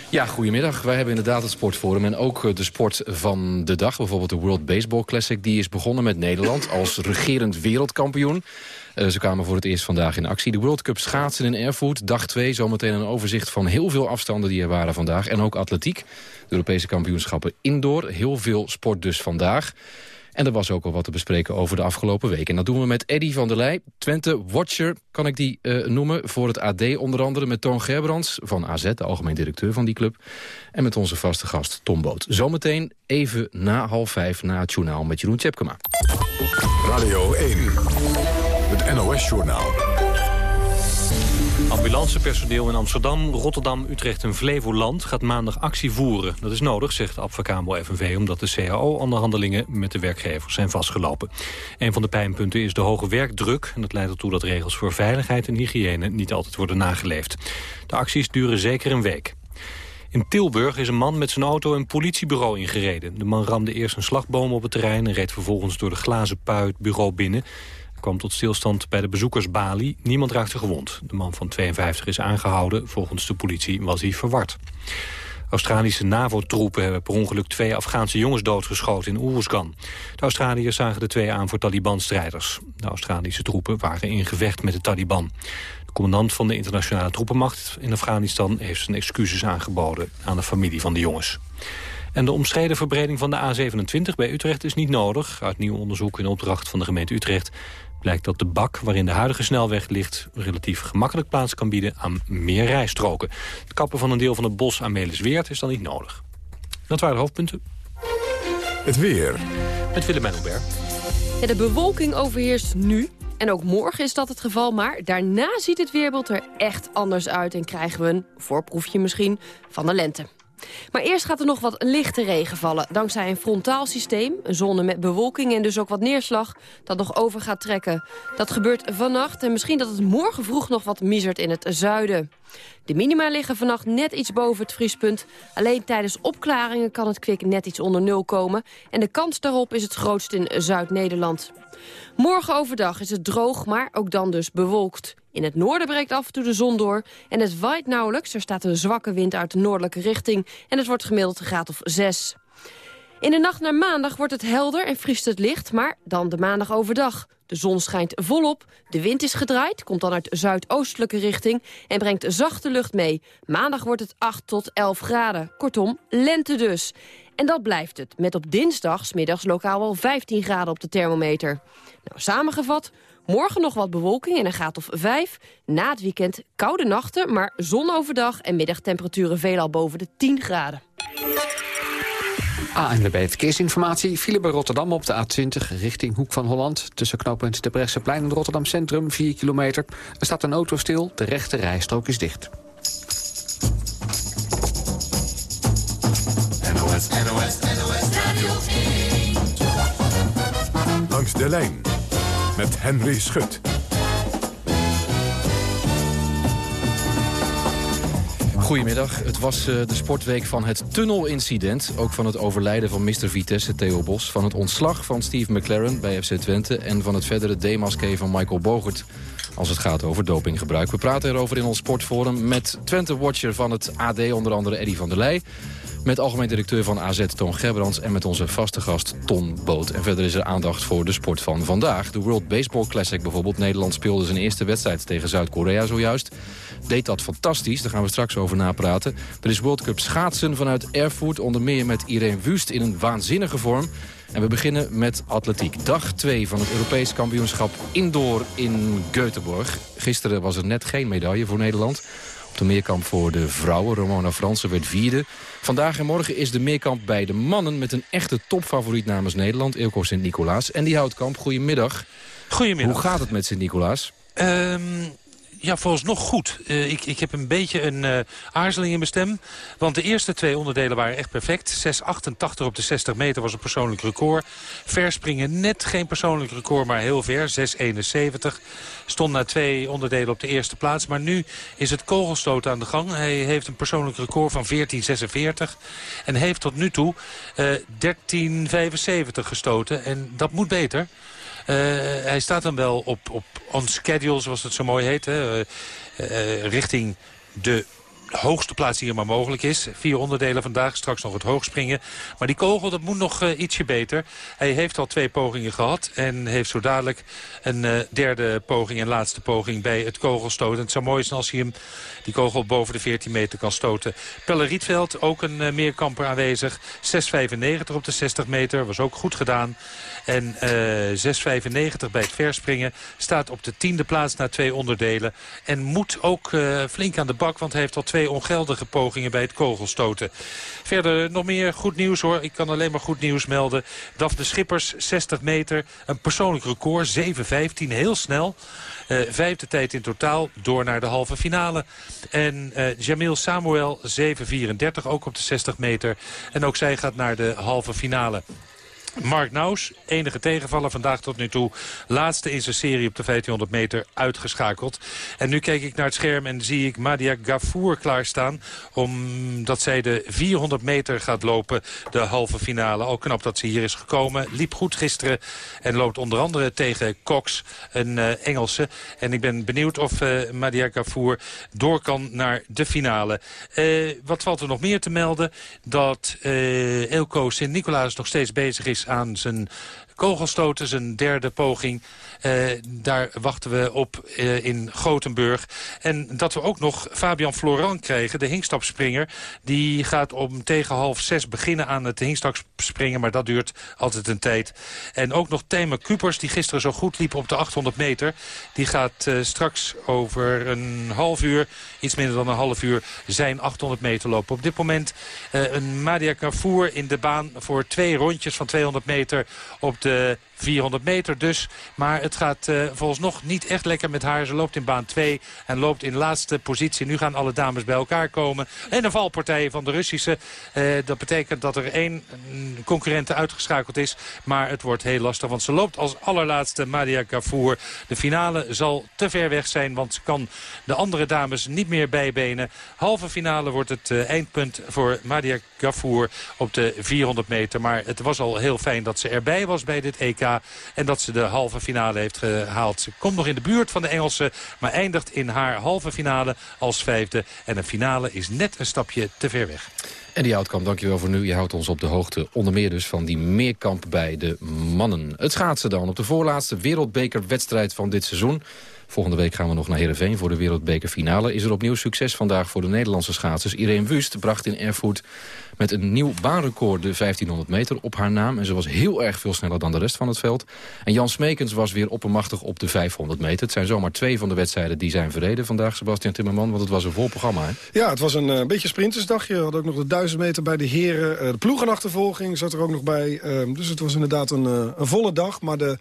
Ja, goedemiddag. Wij hebben inderdaad het sportforum en ook eh, de sport van de dag. Bijvoorbeeld de World Baseball Classic. Die is begonnen met Nederland als regerend wereldkampioen. Uh, ze kwamen voor het eerst vandaag in actie. De World Cup schaatsen in Erfurt, dag 2. Zometeen een overzicht van heel veel afstanden die er waren vandaag. En ook atletiek. De Europese kampioenschappen indoor. Heel veel sport dus vandaag. En er was ook al wat te bespreken over de afgelopen week. En dat doen we met Eddy van der Leij, Twente Watcher, kan ik die uh, noemen... voor het AD onder andere met Toon Gerbrands van AZ... de algemeen directeur van die club. En met onze vaste gast Tom Boot. Zometeen even na half vijf na het journaal met Jeroen Tjepkema. Radio 1, NOS-journaal. Ambulancepersoneel in Amsterdam, Rotterdam, Utrecht en Flevoland gaat maandag actie voeren. Dat is nodig, zegt Advocabo FNV, omdat de CAO-onderhandelingen met de werkgevers zijn vastgelopen. Een van de pijnpunten is de hoge werkdruk. En dat leidt ertoe dat regels voor veiligheid en hygiëne niet altijd worden nageleefd. De acties duren zeker een week. In Tilburg is een man met zijn auto een politiebureau ingereden. De man ramde eerst een slagboom op het terrein... en reed vervolgens door de glazen pui het bureau binnen kwam tot stilstand bij de bezoekersbalie. Niemand raakte gewond. De man van 52 is aangehouden. Volgens de politie was hij verward. Australische NAVO-troepen hebben per ongeluk twee Afghaanse jongens doodgeschoten in Oeruzgan. De Australiërs zagen de twee aan voor Taliban-strijders. De Australische troepen waren in gevecht met de Taliban. De commandant van de internationale troepenmacht in Afghanistan heeft zijn excuses aangeboden aan de familie van de jongens. En de omstreden verbreding van de A27 bij Utrecht is niet nodig. Uit nieuw onderzoek in opdracht van de gemeente Utrecht blijkt dat de bak waarin de huidige snelweg ligt... relatief gemakkelijk plaats kan bieden aan meer rijstroken. Het kappen van een deel van het bos aan Melisweert is dan niet nodig. Dat waren de hoofdpunten. Het weer. Met Willemijn Hubert. Ja, de bewolking overheerst nu. En ook morgen is dat het geval, maar daarna ziet het weerbeeld er echt anders uit... en krijgen we een voorproefje misschien van de lente. Maar eerst gaat er nog wat lichte regen vallen. Dankzij een frontaal systeem, een zone met bewolking en dus ook wat neerslag... dat nog over gaat trekken. Dat gebeurt vannacht en misschien dat het morgen vroeg nog wat misert in het zuiden. De minima liggen vannacht net iets boven het vriespunt. Alleen tijdens opklaringen kan het kwik net iets onder nul komen. En de kans daarop is het grootst in Zuid-Nederland. Morgen overdag is het droog, maar ook dan dus bewolkt. In het noorden breekt af en toe de zon door en het waait nauwelijks. Er staat een zwakke wind uit de noordelijke richting en het wordt gemiddeld een graad of 6. In de nacht naar maandag wordt het helder en vriest het licht, maar dan de maandag overdag. De zon schijnt volop, de wind is gedraaid, komt dan uit zuidoostelijke richting... en brengt zachte lucht mee. Maandag wordt het 8 tot 11 graden. Kortom, lente dus. En dat blijft het, met op dinsdag smiddags lokaal wel 15 graden op de thermometer. Nou, samengevat, morgen nog wat bewolking en een graad of 5. Na het weekend koude nachten, maar zon overdag... en middagtemperaturen veelal boven de 10 graden. ANWB Verkeersinformatie. File bij Rotterdam op de A20 richting Hoek van Holland. Tussen knooppunt de Bresseplein en Rotterdam Centrum, 4 kilometer. Er staat een auto stil, de rechte rijstrook is dicht. NOS, NOS, NOS Radio 1. Langs de lijn met Henry Schut. Goedemiddag. Het was uh, de sportweek van het tunnelincident. Ook van het overlijden van Mr. Vitesse, Theo Bos. Van het ontslag van Steve McLaren bij FC Twente. En van het verdere demaske van Michael Bogert. Als het gaat over dopinggebruik. We praten erover in ons sportforum met Twente-watcher van het AD. Onder andere Eddy van der Leij. Met algemeen directeur van AZ Toon Gerbrands en met onze vaste gast Ton Boot. En verder is er aandacht voor de sport van vandaag. De World Baseball Classic bijvoorbeeld. Nederland speelde zijn eerste wedstrijd tegen Zuid-Korea zojuist. Deed dat fantastisch, daar gaan we straks over napraten. Er is World Cup schaatsen vanuit Erfurt. Onder meer met Irene Wust in een waanzinnige vorm. En we beginnen met atletiek. Dag 2 van het Europees kampioenschap indoor in Göteborg. Gisteren was er net geen medaille voor Nederland. Op de meerkamp voor de vrouwen. Ramona Fransen werd vierde. Vandaag en morgen is de meerkamp bij de mannen... met een echte topfavoriet namens Nederland, Eelco Sint-Nicolaas. En die Houtkamp, goedemiddag. Goedemiddag. Hoe gaat het met Sint-Nicolaas? Um, ja, vooralsnog goed. Uh, ik, ik heb een beetje een uh, aarzeling in mijn stem. Want de eerste twee onderdelen waren echt perfect. 6,88 op de 60 meter was een persoonlijk record. Verspringen net geen persoonlijk record, maar heel ver. 6,71. Stond na twee onderdelen op de eerste plaats. Maar nu is het kogelstoot aan de gang. Hij heeft een persoonlijk record van 14,46. En heeft tot nu toe uh, 13,75 gestoten. En dat moet beter. Uh, hij staat dan wel op, op on schedule, zoals het zo mooi heet. Hè, uh, uh, richting de hoogste plaats die er maar mogelijk is. Vier onderdelen vandaag, straks nog het hoogspringen. Maar die kogel, dat moet nog uh, ietsje beter. Hij heeft al twee pogingen gehad en heeft zo dadelijk een uh, derde poging en laatste poging bij het kogelstoten. Het zou mooi zijn als hij hem die kogel boven de 14 meter kan stoten. Pelle Rietveld, ook een uh, meerkamper aanwezig. 6,95 op de 60 meter, was ook goed gedaan. En 6,95 bij het verspringen staat op de tiende plaats na twee onderdelen. En moet ook flink aan de bak, want hij heeft al twee twee ongeldige pogingen bij het kogelstoten. Verder nog meer goed nieuws hoor. Ik kan alleen maar goed nieuws melden. Daphne Schippers, 60 meter. Een persoonlijk record, 7.15, heel snel. Uh, vijfde tijd in totaal, door naar de halve finale. En uh, Jamil Samuel, 7.34, ook op de 60 meter. En ook zij gaat naar de halve finale. Mark Naus, enige tegenvaller vandaag tot nu toe. Laatste in zijn serie op de 1500 meter uitgeschakeld. En nu kijk ik naar het scherm en zie ik Madia Gafour klaarstaan. Omdat zij de 400 meter gaat lopen, de halve finale. Al knap dat ze hier is gekomen. Liep goed gisteren en loopt onder andere tegen Cox, een uh, Engelse. En ik ben benieuwd of uh, Madia Gafour door kan naar de finale. Uh, wat valt er nog meer te melden? Dat Elko Sint-Nicolaas nog steeds bezig is aan zijn kogelstoten, zijn derde poging. Uh, daar wachten we op uh, in Gothenburg. En dat we ook nog Fabian Florent krijgen, de hinkstapspringer. Die gaat om tegen half zes beginnen aan het hinkstapspringen. Maar dat duurt altijd een tijd. En ook nog Thema Kupers, die gisteren zo goed liep op de 800 meter. Die gaat uh, straks over een half uur, iets minder dan een half uur, zijn 800 meter lopen. Op dit moment een Madia Carrefour in de baan voor twee rondjes van 200 meter op de 400 meter dus. Maar het gaat uh, volgens nog niet echt lekker met haar. Ze loopt in baan 2 en loopt in laatste positie. Nu gaan alle dames bij elkaar komen. En een valpartij van de Russische. Uh, dat betekent dat er één concurrente uitgeschakeld is. Maar het wordt heel lastig, want ze loopt als allerlaatste Madia Gafour. De finale zal te ver weg zijn, want ze kan de andere dames niet meer bijbenen. Halve finale wordt het uh, eindpunt voor Madia Gafour op de 400 meter. Maar het was al heel fijn dat ze erbij was bij dit EK. En dat ze de halve finale heeft gehaald. Ze komt nog in de buurt van de Engelsen. Maar eindigt in haar halve finale als vijfde. En een finale is net een stapje te ver weg. En die Houtkamp, dankjewel voor nu. Je houdt ons op de hoogte onder meer dus van die meerkamp bij de mannen. Het schaatsen dan op de voorlaatste wereldbekerwedstrijd van dit seizoen. Volgende week gaan we nog naar Heerenveen voor de wereldbekerfinale. Is er opnieuw succes vandaag voor de Nederlandse schaatsers. Irene Wust bracht in Erfurt met een nieuw baanrecord de 1500 meter op haar naam. En ze was heel erg veel sneller dan de rest van het veld. En Jan Smekens was weer oppermachtig op de 500 meter. Het zijn zomaar twee van de wedstrijden die zijn verreden vandaag, Sebastian Timmerman. Want het was een vol programma, hè? Ja, het was een uh, beetje sprintersdagje. We ook nog de 1000 meter bij de heren. Uh, de ploegenachtervolging zat er ook nog bij. Uh, dus het was inderdaad een, een volle dag. Maar de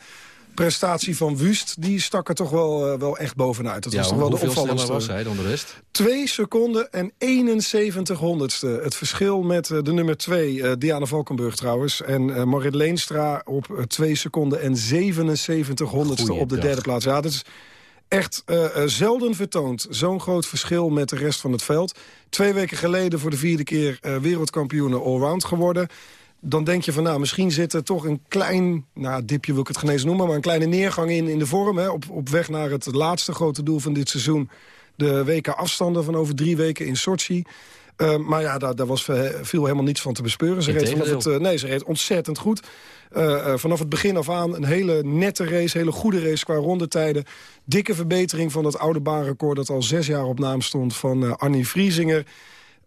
prestatie van Wust, die stak er toch wel, uh, wel echt bovenuit. Dat ja, was toch wel de opvallendste. was hij dan de rest? 2 seconden en 71 honderdste. Het verschil met uh, de nummer 2, uh, Diana Valkenburg trouwens. En Marit Leenstra op 2 seconden en 77 honderdste op de derde plaats. Ja, dat is echt zelden vertoond. Zo'n groot verschil met de rest van het veld. Twee weken geleden voor de vierde keer wereldkampioenen allround geworden dan denk je van nou, misschien zit er toch een klein... nou, dipje wil ik het genezen noemen... maar een kleine neergang in, in de vorm. Hè, op, op weg naar het laatste grote doel van dit seizoen. De WK afstanden van over drie weken in Sochi. Uh, maar ja, daar, daar was veel helemaal niets van te bespeuren. Ze reed, vanaf het, uh, nee, ze reed ontzettend goed. Uh, vanaf het begin af aan een hele nette race, hele goede race qua rondetijden. Dikke verbetering van het oude baanrecord dat al zes jaar op naam stond van Annie Vriesinger.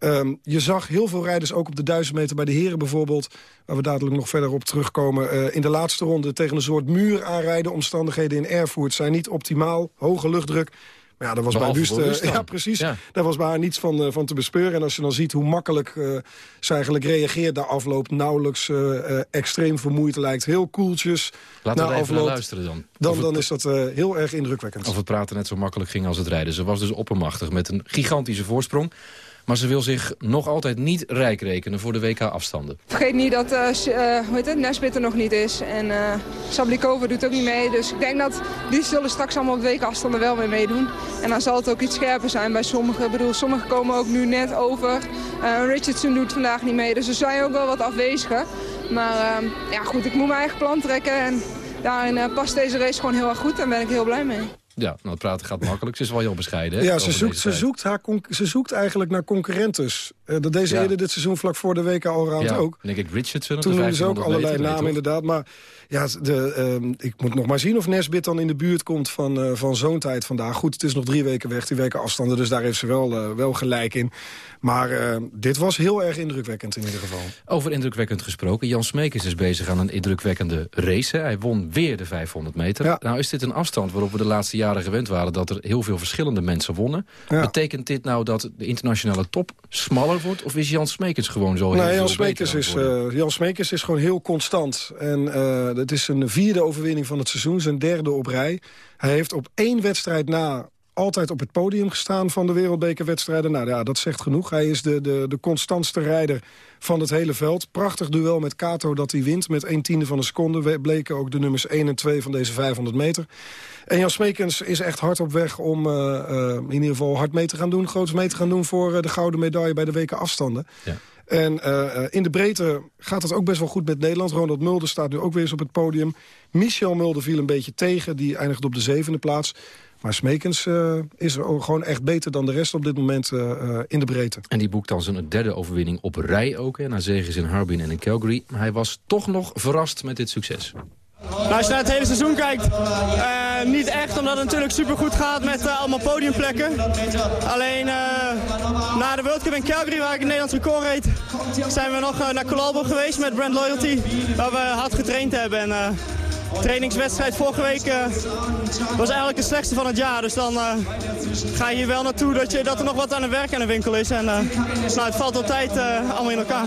Um, je zag heel veel rijders, ook op de 1000 meter bij de heren bijvoorbeeld... waar we dadelijk nog verder op terugkomen... Uh, in de laatste ronde tegen een soort muur aanrijden. Omstandigheden in Erfurt zijn niet optimaal, hoge luchtdruk. Maar ja, daar was bij Wust, eh, Wust ja, precies. Ja. Daar was bij haar niets van, eh, van te bespeuren. En als je dan ziet hoe makkelijk eh, ze eigenlijk reageert na afloop... nauwelijks eh, eh, extreem vermoeid lijkt, heel koeltjes Laten we even naar luisteren dan. Dan, het- dan is dat eh, heel erg indrukwekkend. Of het praten net zo makkelijk ging als het rijden. Ze was dus oppermachtig met een gigantische voorsprong. Maar ze wil zich nog altijd niet rijk rekenen voor de WK-afstanden. Vergeet niet dat eh, s- eh, hoe heet het, Nesbit er nog niet is. En eh Sablikova doet ook niet mee. Dus ik denk dat die zullen straks allemaal op weekafstanden wel mee meedoen. En dan zal het ook iets scherper zijn bij sommigen. Ik bedoel, sommigen komen ook nu net over. Eh, Richardson doet vandaag niet mee. Dus er zijn ook wel wat afwezigen. Maar eh, ja, goed, ik moet mijn eigen plan trekken. En daarin eh, past deze race gewoon heel erg goed. En daar ben ik heel blij mee. Ja, nou, praten gaat makkelijk. Ze is wel heel bescheiden. hè, Ja, ze zoekt, deze ze, zoekt haar ze zoekt eigenlijk naar concurrentes. Eh, dat deed ze Ja. eerder dit seizoen vlak voor de WK Allround ja, ook. denk ik Richardson Toen de noemden ze ook 1500 allerlei meter, namen toch? inderdaad. Maar ja, de, ehm, ik moet nog maar zien of Nesbit dan in de buurt komt van, eh, van zo'n tijd vandaag. Goed, het is nog drie weken weg, die weken afstanden. Dus daar heeft ze wel, eh, wel gelijk in. Maar eh, dit was heel erg indrukwekkend in ieder geval. Over indrukwekkend gesproken. Jan Smeekers is bezig aan een indrukwekkende race. Hij won weer de 500 meter. Nou is dit een afstand waarop we de laatste jaren gewend waren... dat er heel veel verschillende mensen wonnen. Betekent dit nou dat de internationale top smaller wordt? Of is Jan Smeekers gewoon zo heel Nou, veel Jan, Smekers is, eh, Jan Smekers is gewoon heel constant. En het is zijn vierde overwinning van het seizoen, zijn derde op rij. Hij heeft op één wedstrijd na altijd op het podium gestaan van de wereldbekerwedstrijden. Nou ja, dat zegt genoeg. Hij is de, de, de constantste rijder van het hele veld. Prachtig duel met Kato dat hij wint met 1 tiende van een seconde. We bleken ook de nummers 1 en 2 van deze 500 meter. En Jan Smekens is echt hard op weg om eh, eh, in ieder geval hard mee te gaan doen. Groots mee te gaan doen voor eh, de gouden medaille bij de weken afstanden. En eh, eh, in de breedte gaat het ook best wel goed met Nederland. Ronald Mulder staat nu ook weer eens op het podium. Michel Mulder viel een beetje tegen. Die eindigde op de zevende plaats. Maar Smekens eh, is gewoon echt beter dan de rest op dit moment in de breedte. En die boekt dan zijn derde overwinning op rij ook. Hè, na zegens in Harbin en in Calgary. Maar hij was toch nog verrast met dit succes. Nou, als je naar het hele seizoen kijkt, eh, niet echt omdat het natuurlijk supergoed gaat met eh, allemaal podiumplekken. Alleen eh, na de World Cup in Calgary, waar ik het Nederlands record reed, zijn we nog naar Colalbo geweest met Brand Loyalty, waar we hard getraind hebben. En, trainingswedstrijd vorige week was eigenlijk de slechtste van het jaar. Dus dan ga je hier wel naartoe dat, je, dat er nog wat aan het werk aan de winkel is. En nou, het valt altijd allemaal in elkaar.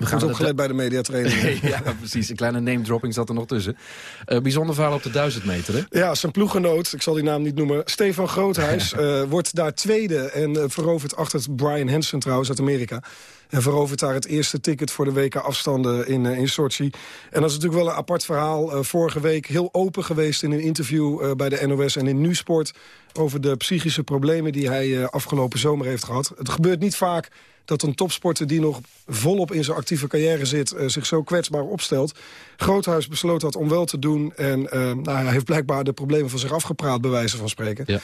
We Goed het- opgelet bij de mediatraining. ja, precies. Een kleine name dropping zat er nog tussen. Eh, bijzonder verhaal op de 1000 meter, hè? Ja, zijn ploeggenoot, ik zal die naam niet noemen... Stefan Groothuis eh, wordt daar tweede en eh, verovert achter Brian Hansen trouwens uit Amerika. En verovert daar het eerste ticket voor de WK afstanden in, in Sochi. En dat is natuurlijk wel een apart verhaal. Vorige week heel open geweest in een interview bij de NOS en in Nusport... over de psychische problemen die hij eh, afgelopen zomer heeft gehad. Het gebeurt niet vaak dat een topsporter die nog volop in zijn actieve carrière zit... eh, zich zo kwetsbaar opstelt. Groothuis besloot dat om wel te doen. En eh, nou, hij heeft blijkbaar de problemen van zich afgepraat, bij wijze van spreken. Ja.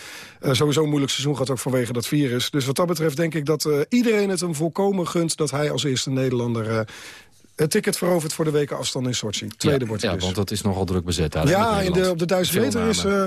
Sowieso een moeilijk seizoen gehad ook vanwege dat virus. Dus wat dat betreft denk ik dat iedereen het hem volkomen gunt... dat hij als eerste Nederlander het ticket verovert voor de weken afstand in Sochi. Tweede ja, wordt hij ja, dus. want dat is nogal druk bezet daar. Ja, in de, op de Veel meter is, eh,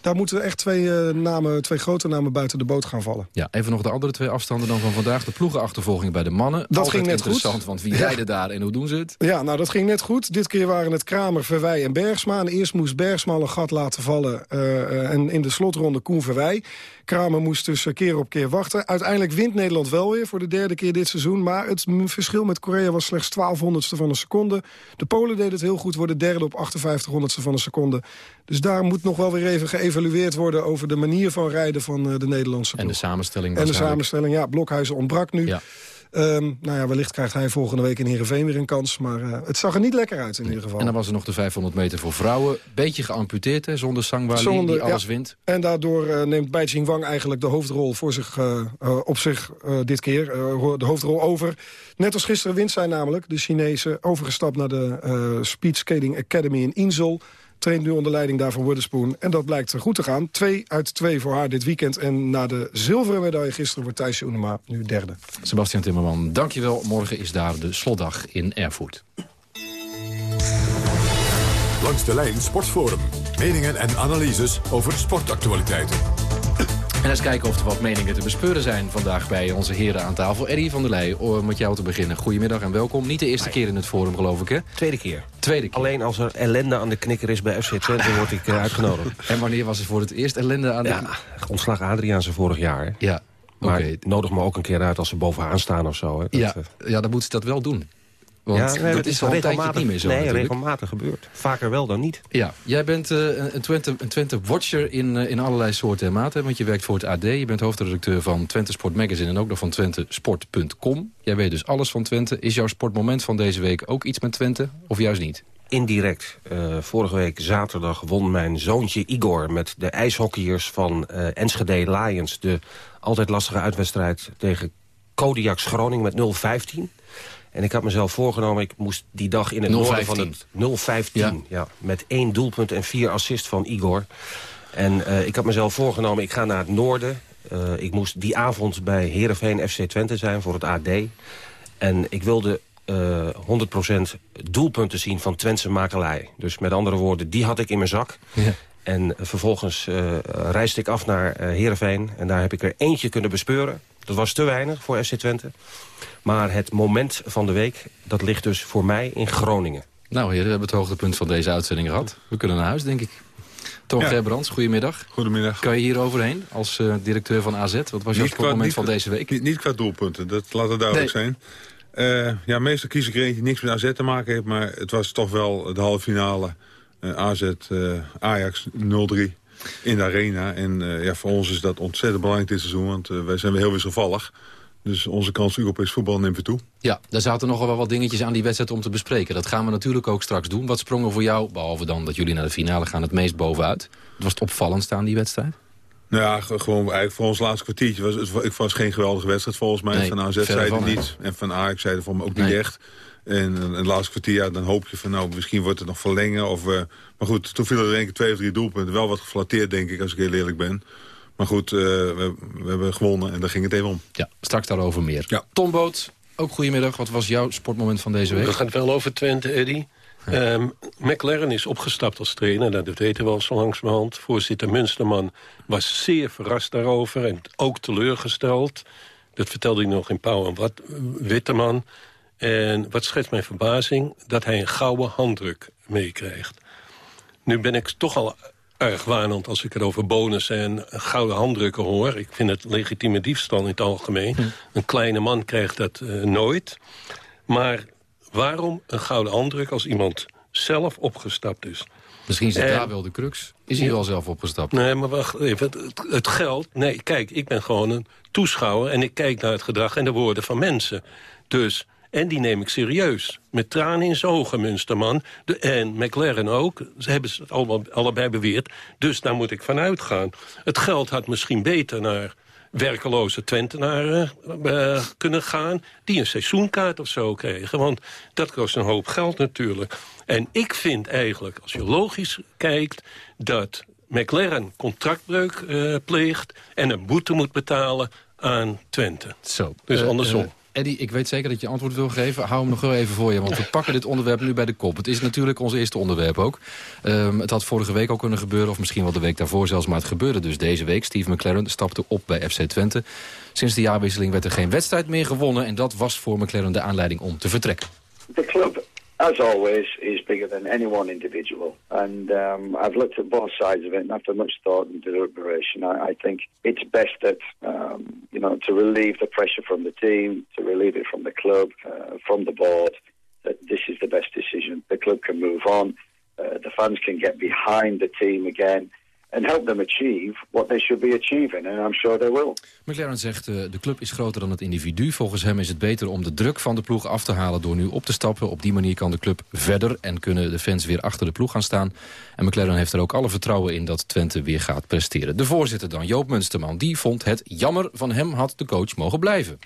daar moeten echt twee, eh, namen, twee grote namen buiten de boot gaan vallen. Ja, even nog de andere twee afstanden dan van vandaag. De ploegenachtervolging bij de mannen. Dat ging net goed. interessant, want wie Ja. rijden daar en hoe doen ze het? Ja, nou dat ging net goed. Dit keer waren het Kramer, Verwij en Bergsma. En eerst moest Bergsma een gat laten vallen. eh, en in de slotronde Koen Verwij. Kramer moest dus eh, keer op keer wachten. Uiteindelijk wint Nederland wel weer voor de derde keer dit seizoen. Maar het verschil met Korea was slechts 12 honderdste van een seconde. De Polen deden het heel goed, worden derde op 58 honderdste van een seconde. Dus daar moet nog wel weer even geëvalueerd worden... over de manier van rijden van eh, de Nederlandse En de ploeg. samenstelling En de samenstelling, ja, Blokhuizen ontbrak nu. Ja. Ehm, nou ja, wellicht krijgt hij volgende week in Heerenveen weer een kans. Maar eh, het zag er niet lekker uit in ieder geval. En dan was er nog de 500 meter voor vrouwen. Beetje geamputeerd, hè, zonder Sangwa Lee, die alles ja. wint. En daardoor eh, neemt Beijing Wang eigenlijk de hoofdrol voor zich, eh, op zich dit keer. de hoofdrol over. Net als gisteren wint zij namelijk, de Chinese, overgestapt naar de Speed Skating Academy in Insel. Traint nu onder leiding daarvan Wooderspoon. En dat blijkt goed te gaan. Twee uit twee voor haar dit weekend. En na de zilveren medaille gisteren wordt Thijsje Oenema nu derde. Sebastian Timmerman, dankjewel. Morgen is daar de slotdag in Erfurt. Langs de lijn Sportforum. Meningen en analyses over sportactualiteiten. En eens kijken of er wat meningen te bespeuren zijn vandaag bij onze heren aan tafel. Eddie van der Leij, om met jou te beginnen. Goedemiddag en welkom. Niet de eerste keer in het forum, geloof ik, hè? Tweede keer. Tweede keer. Alleen als er ellende aan de knikker is bij FC Twente, word ik uh, uitgenodigd. En wanneer was er voor het eerst ellende aan de Ja, ontslag Adriaanse vorig jaar. Ja, Maar nodig me ook een keer uit als ze bovenaan staan of zo. Hè. Dat, Ja, eh, ja, dan moeten ze dat wel doen. Want ja, nee, dat is al regelmatig- niet meer zo Nee, natuurlijk. regelmatig gebeurd. Vaker wel dan niet. Ja, jij bent eh, een- Twente, een Twente watcher in, eh, in allerlei soorten en maten. Want je werkt voor het AD, je bent hoofdredacteur van Twente Sport Magazine... en ook nog van twentesport.com. Jij weet dus alles van Twente. Is jouw sportmoment van deze week ook iets met Twente? Of juist niet? Indirect. Eh, vorige week zaterdag won mijn zoontje Igor... met de ijshockeyers van Enschede Lions... de altijd lastige uitwedstrijd tegen Kodiaks Groningen met 0-15. En ik had mezelf voorgenomen, ik moest die dag in het 0-15. noorden van het 0-15... Ja. Ja. met één doelpunt en vier assists van Igor. En eh, ik had mezelf voorgenomen, ik ga naar het noorden. Eh, ik moest die avond bij Heerenveen FC Twente zijn voor het AD. En ik wilde eh 100% doelpunten zien van Twentse makelij. Dus met andere woorden, die had ik in mijn zak. Ja. En vervolgens eh reisde ik af naar eh Heerenveen. En daar heb ik er eentje kunnen bespeuren. Dat was te weinig voor FC Twente. Maar het moment van de week, dat ligt dus voor mij in Groningen. Nou heren, we hebben het hoogtepunt van deze uitzending gehad. We kunnen naar huis, denk ik. Tom Ja. Gerbrands, goedemiddag. Goedemiddag. Kan je hier overheen als eh, directeur van AZ? Wat was jouw niet van deze week? Niet, niet qua doelpunten, dat laat het duidelijk Nee. zijn. Eh, ja, meestal kies ik er eentje die niks met AZ te maken heeft... maar het was toch wel de halve finale eh, AZ eh, Ajax 0-3 in de arena. En eh, ja, voor ons is dat ontzettend belangrijk dit seizoen... want eh, wij zijn weer heel wisselvallig. Dus onze kans op Europees voetbal neemt weer toe. Ja, daar zaten nogal wel wat dingetjes aan die wedstrijd om te bespreken. Dat gaan we natuurlijk ook straks doen. Wat sprong er voor jou, behalve dan dat jullie naar de finale gaan, het meest bovenuit? Wat was het opvallendste aan die wedstrijd? Nou ja, ge- gewoon eigenlijk voor ons laatste kwartiertje. Was, het wa- het was geen geweldige wedstrijd volgens mij. Nee, van AZ van, hè? niet. En van Ajax zeiden voor me ook niet echt. En het laatste kwartier, ja, dan hoop je van nou, misschien wordt het nog verlengen. Of, eh, maar goed, toen vielen er denk ik twee of drie doelpunten. Wel wat geflatteerd, denk ik, als ik heel eerlijk ben. Maar goed, eh, we, we hebben gewonnen en daar ging het even om. Ja, straks daarover meer. Ja. Tom Boot, ook goedemiddag. Wat was jouw sportmoment van deze week? Het gaat wel over Twente, Eddy. Ehm, McLaren is opgestapt als trainer, nou, dat weten we al zo langzamerhand. Voorzitter Munsterman was zeer verrast daarover en ook teleurgesteld. Dat vertelde hij nog in Pauw en Wat, Witteman. En wat schetst mijn verbazing, dat hij een gouden handdruk meekrijgt. Nu ben ik toch al erg wanend als ik het over bonussen en gouden handdrukken hoor. Ik vind het legitieme diefstal in het algemeen. Een kleine man krijgt dat eh, nooit. Maar waarom een gouden handdruk als iemand zelf opgestapt is? Misschien zit En- daar wel de crux. Is hij wel zelf opgestapt? Nee, maar wacht even. Het, het geld... Nee, kijk, ik ben gewoon een toeschouwer... en ik kijk naar het gedrag en de woorden van mensen. Dus... En die neem ik serieus. Met tranen in zijn ogen, Munsterman. De, en McLaren ook. Ze hebben het allemaal, allebei beweerd. Dus daar moet ik van uitgaan. Het geld had misschien beter naar werkeloze Twentenaren eh, kunnen gaan... die een seizoenkaart of zo kregen. Want dat kost een hoop geld natuurlijk. En ik vind eigenlijk, als je logisch kijkt... dat McLaren contractbreuk eh, pleegt... en een boete moet betalen aan Twente. Zo. Dus Eh, andersom. Eddie, ik weet zeker dat je antwoord wil geven. Hou hem nog wel even voor je, want we pakken dit onderwerp nu bij de kop. Het is natuurlijk ons eerste onderwerp ook. Ehm, het had vorige week al kunnen gebeuren, of misschien wel de week daarvoor zelfs. Maar het gebeurde dus deze week. Steve McLaren stapte op bij FC Twente. Sinds de jaarwisseling werd er geen wedstrijd meer gewonnen. En dat was voor McLaren de aanleiding om te vertrekken. The club, as always, is bigger than any one individual. And um, I've looked at both sides of it, and after much thought and deliberation, I, I think it's best that, um, you know, to relieve the pressure from the team, to relieve it from the club, uh, from the board, that this is the best decision. The club can move on, uh, the fans can get behind the team again, and help them achieve what they should be achieving, and I'm sure they will. McLaren zegt, eh, de club is groter dan het individu. Volgens hem is het beter om de druk van de ploeg af te halen door nu op te stappen. Op die manier kan de club verder en kunnen de fans weer achter de ploeg gaan staan. En McLaren heeft er ook alle vertrouwen in dat Twente weer gaat presteren. De voorzitter dan, Joop Munsterman, die vond het jammer. Van hem had de coach mogen blijven.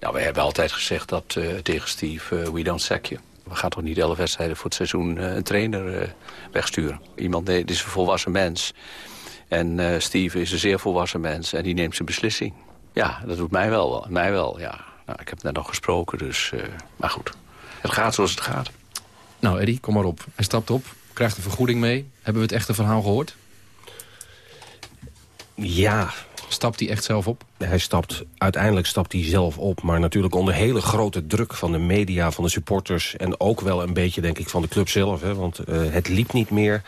Nou, we hebben altijd gezegd dat eh, tegen Steve, eh, we don't sack you. We gaan toch niet elf wedstrijden voor het seizoen eh, een trainer eh, wegsturen. Iemand die, die is een volwassen mens. En eh, Steve is een zeer volwassen mens en die neemt zijn beslissing. Ja, dat doet mij wel. Mij wel, ja. Nou, ik heb net nog gesproken, dus... eh, maar goed, het gaat zoals het gaat. Nou Eddie, kom maar op. Hij stapt op, krijgt een vergoeding mee. Hebben we het echte verhaal gehoord? Ja, Stapt hij echt zelf op? Hij stapt, uiteindelijk stapt hij zelf op. Maar natuurlijk onder hele grote druk van de media, van de supporters... en ook wel een beetje, denk ik, van de club zelf. Hè, want uh, het liep niet meer.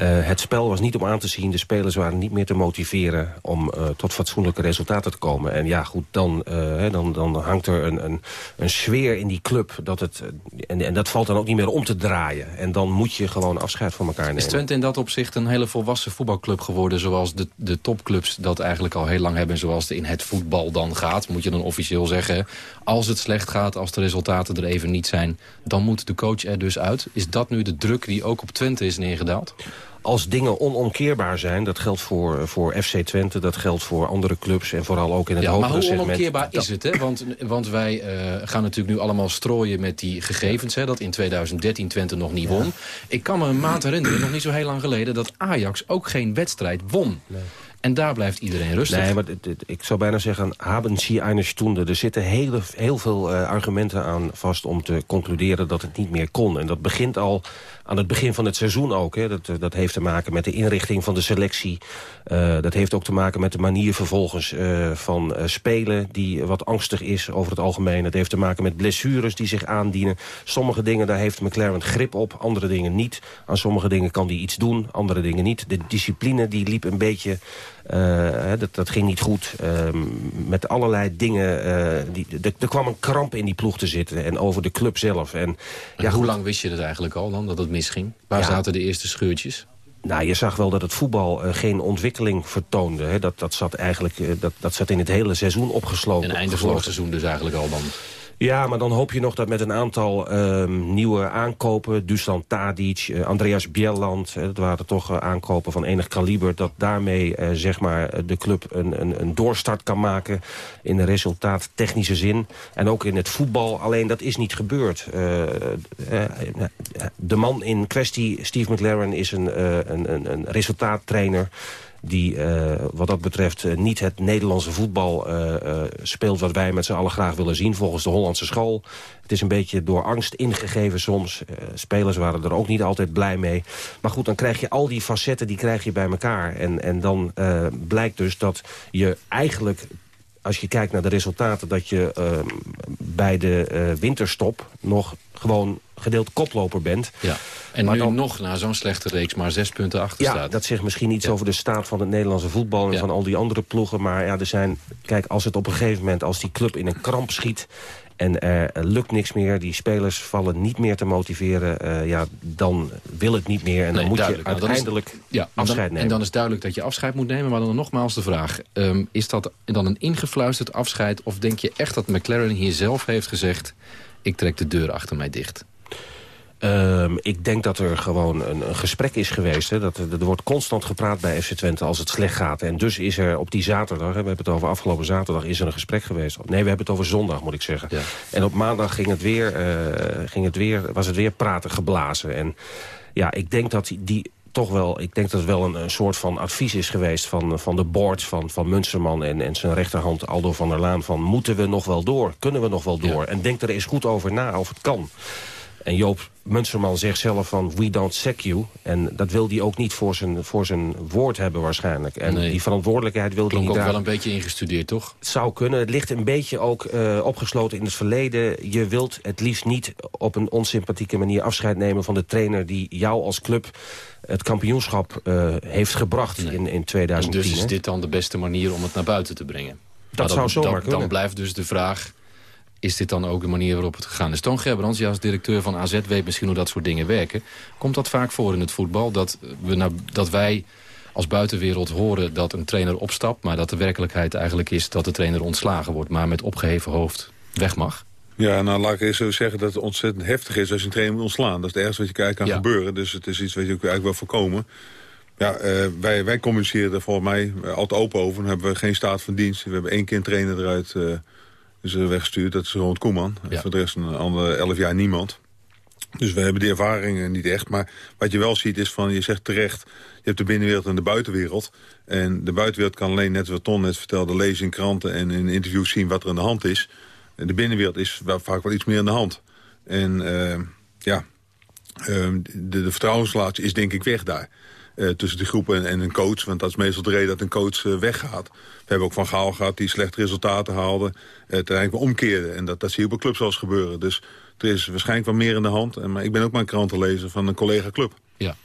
Uh, het spel was niet om aan te zien. De spelers waren niet meer te motiveren om uh, tot fatsoenlijke resultaten te komen. En ja, goed, dan, uh, dan, dan hangt er een, een, een sfeer in die club. Dat het, en, en dat valt dan ook niet meer om te draaien. En dan moet je gewoon afscheid van elkaar nemen. Is Twente in dat opzicht een hele volwassen voetbalclub geworden... zoals de, de topclubs dat eigenlijk al heel lang hebben... en zoals het in het voetbal dan gaat, moet je dan officieel zeggen... als het slecht gaat, als de resultaten er even niet zijn... dan moet de coach er dus uit. Is dat nu de druk die ook op Twente is neergedaald? Als dingen onomkeerbaar zijn, dat geldt voor, voor FC Twente... dat geldt voor andere clubs en vooral ook in het ja, hogere segment. Maar hoe onomkeerbaar is het? Hè? Want, want wij uh, gaan natuurlijk nu allemaal strooien met die gegevens... Hè, dat in 2013 Twente nog niet won. Ik kan me een maand herinneren, nog niet zo heel lang geleden... dat Ajax ook geen wedstrijd won. Nee. En daar blijft iedereen rustig. Nee, maar ik zou bijna zeggen, haben Sie eine Stunde. Er zitten heel, heel veel uh, argumenten aan vast om te concluderen dat het niet meer kon. En dat begint al aan het begin van het seizoen ook. Hè. Dat, dat heeft te maken met de inrichting van de selectie. Uh, dat heeft ook te maken met de manier vervolgens uh, van uh, spelen... die wat angstig is over het algemeen. Het heeft te maken met blessures die zich aandienen. Sommige dingen, daar heeft McLaren grip op. Andere dingen niet. Aan sommige dingen kan hij iets doen, andere dingen niet. De discipline die liep een beetje... Uh, dat, dat ging niet goed. Uh, met allerlei dingen. Uh, die, er kwam een kramp in die ploeg te zitten. En over de club zelf. En, en ja, hoe lang wist je dat eigenlijk al dan, dat het misging? Waar ja. zaten de eerste scheurtjes? Nou, je zag wel dat het voetbal uh, geen ontwikkeling vertoonde. Hè. Dat, dat, zat eigenlijk, uh, dat, dat zat in het hele seizoen opgesloten. Een eindeloos seizoen dus eigenlijk al dan. Ja, maar dan hoop je nog dat met een aantal um, nieuwe aankopen... Dusan Tadic, uh, Andreas Bjelland... Dat waren toch uh, aankopen van enig kaliber... dat daarmee zeg maar de club een, een, een doorstart kan maken... in de resultaattechnische zin. En ook in het voetbal. Alleen dat is niet gebeurd. de man in kwestie, Steve McLaren, is een, een, een resultaattrainer die uh, wat dat betreft uh, niet het Nederlandse voetbal uh, speelt... wat wij met z'n allen graag willen zien volgens de Hollandse school. Het is een beetje door angst ingegeven soms. spelers waren er ook niet altijd blij mee. Maar goed, dan krijg je al die facetten die krijg je bij elkaar. En, en dan blijkt dus dat je eigenlijk als je kijkt naar de resultaten... dat je bij de winterstop nog gewoon gedeeld koploper bent. Ja. En maar nu dan, nog na zo'n slechte reeks maar zes punten achter ja, staat. dat zegt misschien iets ja. over de staat van het Nederlandse voetbal... en ja. van al die andere ploegen. Maar ja, er zijn... Kijk, als het op een gegeven moment... als die club in een kramp schiet... En er lukt niks meer, die spelers vallen niet meer te motiveren... Uh, ja, dan wil het niet meer en nee, dan moet je uiteindelijk dan is, ja, afscheid dan, nemen. En dan is duidelijk dat je afscheid moet nemen, maar dan nogmaals de vraag... Um, is dat dan een ingefluisterd afscheid of denk je echt dat McLaren hier zelf heeft gezegd... ik trek de deur achter mij dicht? Um, ik denk dat er gewoon een, een gesprek is geweest. Hè. Dat, er wordt constant gepraat bij FC Twente als het slecht gaat. En dus is er op die zaterdag, hè, we hebben het over afgelopen zaterdag... is er een gesprek geweest. Nee, we hebben het over zondag, moet ik zeggen. Ja. En op maandag ging het weer, uh, ging het weer, was het weer praten geblazen. En ja, ik denk dat die, toch wel, ik denk dat het wel een, een, soort van advies is geweest van, van de boards van, van Munsterman en, en zijn rechterhand Aldo van der Laan van moeten we nog wel door? Kunnen we nog wel door? Ja. En denk er eens goed over na of het kan. En Joop Munsterman zegt zelf van we don't sack you. En dat wil hij ook niet voor zijn, voor zijn woord hebben waarschijnlijk. En nee. die verantwoordelijkheid wil hij niet ook wel een beetje ingestudeerd, toch? Het zou kunnen. Het ligt een beetje ook uh, opgesloten in het verleden. Je wilt het liefst niet op een onsympathieke manier afscheid nemen... van de trainer die jou als club het kampioenschap uh, heeft gebracht nee. in, in 2010. En dus is dit dan de beste manier om het naar buiten te brengen? Dat zou zomaar dan, kunnen. Dan blijft dus de vraag is dit dan ook de manier waarop het gegaan is? Toon Gerbrands, als directeur van AZ weet misschien hoe dat soort dingen werken. Komt dat vaak voor in het voetbal? Dat, we nou, dat wij als buitenwereld horen dat een trainer opstapt... maar dat de werkelijkheid eigenlijk is dat de trainer ontslagen wordt... maar met opgeheven hoofd weg mag? Ja, nou laat ik eens zo zeggen dat het ontzettend heftig is als je een trainer moet ontslaan. Dat is het ergste wat je kijkt kan ja. gebeuren. Dus het is iets wat je ook eigenlijk wil voorkomen. Ja, uh, wij, wij communiceren er volgens mij altijd open over. Dan hebben we geen staat van dienst. We hebben één keer een trainer eruit... Uh, is er weggestuurd. Dat is Ronald Koeman. Ja. Voor de rest een andere elf jaar niemand. Dus we hebben die ervaringen niet echt. Maar wat je wel ziet is van, je zegt terecht... je hebt de binnenwereld en de buitenwereld. En de buitenwereld kan alleen, net wat Ton net vertelde... lezen in kranten en in interviews zien wat er aan de hand is. En de binnenwereld is wel, vaak wel iets meer aan de hand. En uh, ja, uh, de, de vertrouwensrelatie is denk ik weg daar. Eh, tussen die groepen en, en, een coach. Want dat is meestal de reden dat een coach uh, weggaat. We hebben ook Van Gaal gehad die slechte resultaten haalde. Uh, uiteindelijk omkeerde. En dat, dat zie je op een club zoals gebeuren. Dus er is waarschijnlijk wel meer in de hand. En, maar ik ben ook maar een krantenlezer van een collega club. Ja.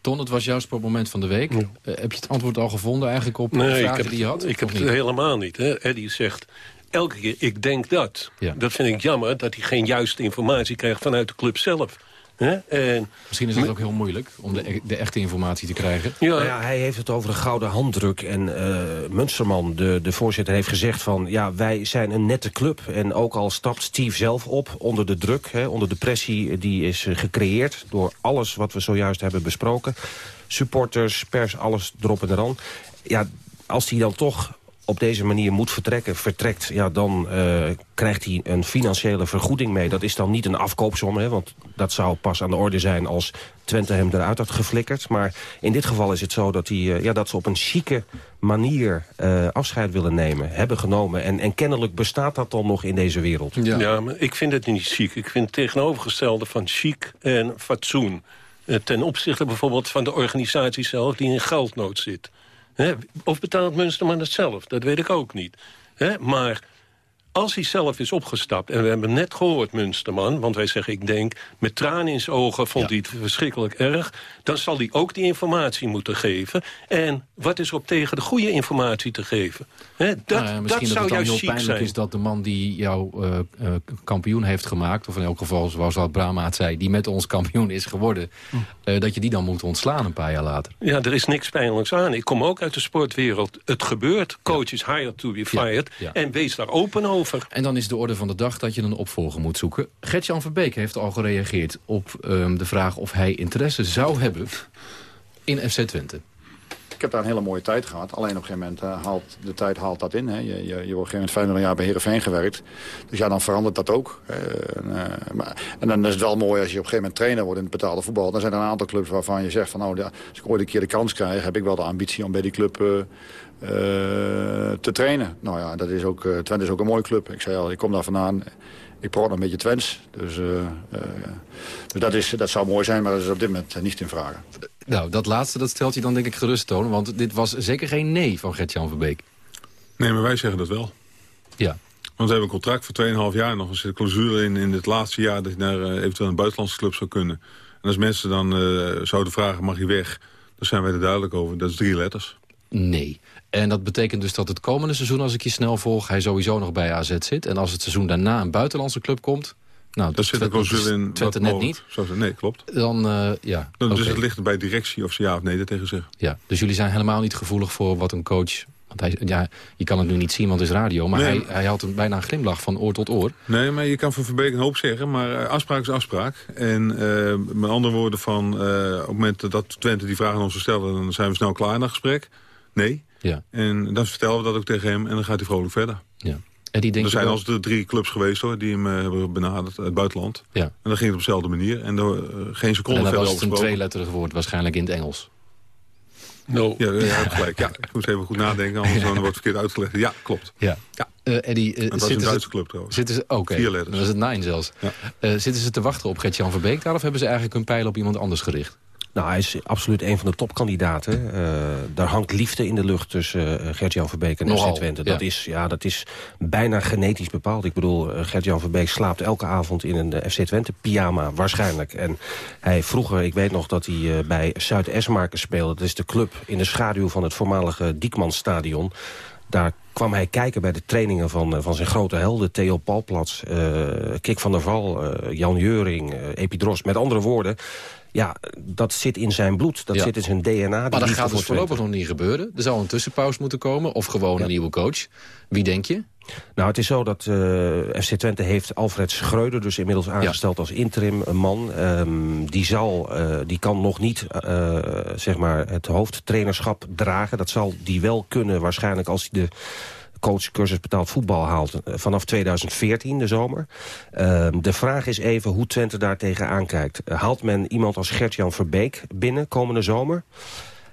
Ton, het was jouw sportmoment van de week. heb je het antwoord al gevonden eigenlijk op nee, de vragen heb, die je had? Ik heb het helemaal niet. Hè. Eddie zegt elke keer, ik denk dat. Ja. Dat vind ik jammer, dat hij geen juiste informatie krijgt vanuit de club zelf. En, Misschien is het ook heel moeilijk om de, e-, de, echte informatie te krijgen. Ja. Nou ja, hij heeft het over de gouden handdruk. En uh, Munsterman, de, de voorzitter, heeft gezegd van... ja, wij zijn een nette club. En ook al stapt Steve zelf op onder de druk... Hè, onder de pressie die is eh, gecreëerd... door alles wat we zojuist hebben besproken. Supporters, pers, alles erop en eraan. Ja, als hij dan toch op deze manier moet vertrekken, vertrekt... Ja, dan uh, krijgt hij een financiële vergoeding mee. Dat is dan niet een afkoopsom, hè, want dat zou pas aan de orde zijn... als Twente hem eruit had geflikkerd. Maar in dit geval is het zo dat, hij, uh, ja, dat ze op een chique manier uh, afscheid willen nemen, hebben genomen. En, en kennelijk bestaat dat dan nog in deze wereld. Ja, ja maar ik vind het niet chic. Ik vind het tegenovergestelde van chic en fatsoen. ten opzichte bijvoorbeeld van de organisatie zelf die in geldnood zit. Of betaalt Munsterman het zelf? Dat weet ik ook niet. Maar als hij zelf is opgestapt... en we hebben net gehoord, Munsterman... want wij zeggen, ik denk, met tranen in zijn ogen vond hij het verschrikkelijk erg... dan zal hij ook die informatie moeten geven. En wat is er op tegen de goede informatie te geven? He, dat, nou misschien dat, zou het dan heel pijnlijk zijn. is dat de man die jou uh, uh, kampioen heeft gemaakt... of in elk geval, zoals wat Brahma zei... die met ons kampioen is geworden... Hm. Uh, dat je die dan moet ontslaan een paar jaar later. Ja, er is niks pijnlijks aan. Ik kom ook uit de sportwereld. Het gebeurt. Coaches ja. hired to be fired. En wees daar open over. En dan is de orde van de dag dat je een opvolger moet zoeken. Gert-Jan Verbeek heeft al gereageerd op um, de vraag of hij interesse zou hebben in FC Twente. Ik heb daar een hele mooie tijd gehad. Alleen op een gegeven moment uh, haalt de tijd haalt dat in. Hè. Je, je, je wordt op een gegeven moment 25 jaar bij Heerenveen gewerkt. Dus ja, dan verandert dat ook. Uh, uh, maar, en dan is het wel mooi als je op een gegeven moment trainer wordt in het betaalde voetbal. Dan zijn er een aantal clubs waarvan je zegt van nou, ja, als ik ooit een keer de kans krijg, heb ik wel de ambitie om bij die club uh, te trainen. Nou ja, dat is ook, uh, Twente is ook een mooie club. Ik zei al, ik kom daar vandaan. Ik praat een beetje Twents. Dus, uh, dus dat, is, dat zou mooi zijn, maar dat is op dit moment niet in vraag. Nou, dat laatste dat stelt je dan denk ik gerust toon. Want dit was zeker geen nee van Gert-Jan Verbeek. Nee, maar wij zeggen dat wel. Ja. Want we hebben een contract voor 2,5 jaar. Nog een clausule in, in het laatste jaar dat je naar uh, eventueel een buitenlandse club zou kunnen. En als mensen dan uh, zouden vragen, mag je weg? Dan zijn wij er duidelijk over. Dat is drie letters. Nee. En dat betekent dus dat het komende seizoen, als ik je snel volg... hij sowieso nog bij AZ zit. En als het seizoen daarna een buitenlandse club komt... Nou, dat zit er clausule in. Twente net niet. Zo, nee, klopt. Dan, uh, ja. Dan, dus het ligt bij directie of ze ja of nee er tegen zeggen. Ja, dus jullie zijn helemaal niet gevoelig voor wat een coach... Want hij, ja, je kan het nu niet zien, want het is radio. Maar nee. hij, hij had een, bijna een glimlach van oor tot oor. Nee, maar je kan van Verbeek een hoop zeggen. Maar uh, afspraak is afspraak. En uh, met andere woorden van... Uh, op het moment dat Twente die vragen aan ons stellen... dan zijn we snel klaar in dat gesprek. Nee. Ja. En dan vertellen we dat ook tegen hem. En dan gaat hij vrolijk verder. Ja. En die er zijn wel... als de drie clubs geweest hoor, die hem uh, hebben benaderd uit het buitenland. Ja. En dan ging het op dezelfde manier. En er, uh, geen seconde en verder was het een tweeletterig woord, waarschijnlijk in het Engels. No. Ja, ja, gelijk. Ja, ik moest even goed nadenken, anders wordt het verkeerd uitgelegd. Ja, klopt. Ja. ja. Uh, Eddie, uh, het was een Duitse club trouwens. Zitten ze, Oké, okay. Vier letters. Dan was het nine zelfs. Ja. Uh, zitten ze te wachten op Gert-Jan Verbeek daar... of hebben ze eigenlijk hun pijl op iemand anders gericht? Nou, hij is absoluut een van de topkandidaten. Uh, daar hangt liefde in de lucht tussen uh, Gert-Jan Verbeek en FC Twente. Dat, ja. is, ja, dat is bijna genetisch bepaald. Ik bedoel, uh, Gert-Jan Verbeek slaapt elke avond in een FC Twente pyjama, waarschijnlijk. En hij vroeger, ik weet nog dat hij bij Zuid-Esmarken speelde. Dat is de club in de schaduw van het voormalige Diekmansstadion. Daar kwam hij kijken bij de trainingen van, van zijn grote helden. Theo Palplats, Kik van der Val, Jan Jeuring, Epidros. Met andere woorden ja, dat zit in zijn bloed. Dat ja. zit in zijn DNA. Maar dat gaat dus voorlopig nog niet gebeuren. Er zal een tussenpauze moeten komen. Of gewoon ja. een nieuwe coach. Wie denk je? Nou, het is zo dat uh, FC Twente heeft Alfred Schreuder dus inmiddels aangesteld ja. als interim een man. Um, die, zal, uh, die kan nog niet uh, zeg maar het hoofdtrainerschap dragen. Dat zal die wel kunnen waarschijnlijk als hij de coachcursus betaald voetbal haalt vanaf 2014, de zomer. Uh, de vraag is even hoe Twente daar tegenaan kijkt. Haalt men iemand als Gert-Jan Verbeek binnen komende zomer?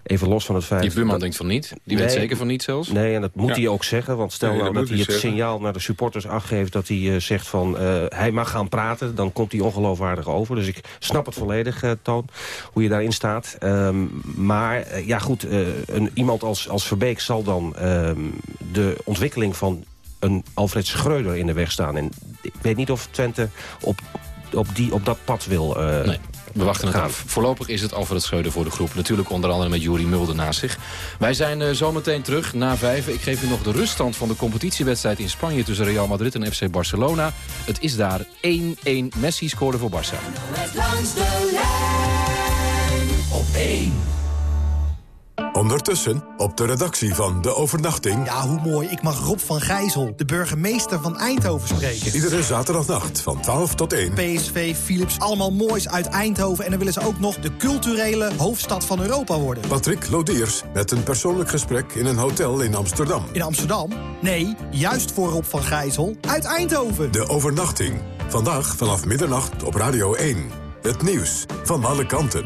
Even los van het feit... Die buurman denkt van niet. Die weet zeker van niet zelfs. Nee, en dat moet hij ook zeggen. Want stel Nee, nou dat hij het zeggen. signaal naar de supporters afgeeft... dat hij eh, zegt van eh, hij mag gaan praten... dan komt hij ongeloofwaardig over. Dus ik snap het volledig, eh, Toon, hoe je daarin staat. Ehm, maar eh, ja goed, eh, een, iemand als, als Verbeek zal dan ehm, de ontwikkeling van een Alfred Schreuder in de weg staan. En ik weet niet of Twente op, op, die, op dat pad wil eh, Nee. We wachten het af. Voorlopig is het Alfred Schreuder voor de groep. Natuurlijk onder andere met Juri Mulder naast zich. Wij zijn eh, zometeen terug na vijf. Ik geef u nog de ruststand van de competitiewedstrijd in Spanje... tussen Real Madrid en FC Barcelona. Het is daar 1-1. Messi scoorde voor Barça. Langs de lijn op 1. Ondertussen op de redactie van De Overnachting. Ja, hoe mooi. Ik mag Rob van Gijzel, de burgemeester van Eindhoven, spreken. Iedere zaterdagnacht van 12 tot 1. PSV, Philips, allemaal moois uit Eindhoven. En dan willen ze ook nog de culturele hoofdstad van Europa worden. Patrick Lodiers met een persoonlijk gesprek in een hotel in Amsterdam. In Amsterdam? Nee, juist voor Rob van Gijzel uit Eindhoven. De Overnachting. Vandaag vanaf middernacht op Radio 1. Het nieuws van alle kanten.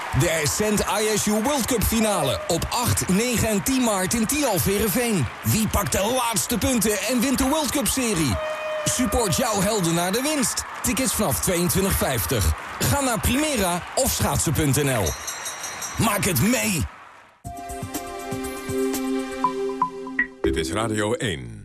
De Ascent ISU World Cup finale op 8, 9 en 10 maart in Tialf Verenveen. Wie pakt de laatste punten en wint de World Cup serie? Support jouw helden naar de winst. Tickets vanaf 22,50. Ga naar Primera of schaatsen.nl. Maak het mee! Dit is Radio 1.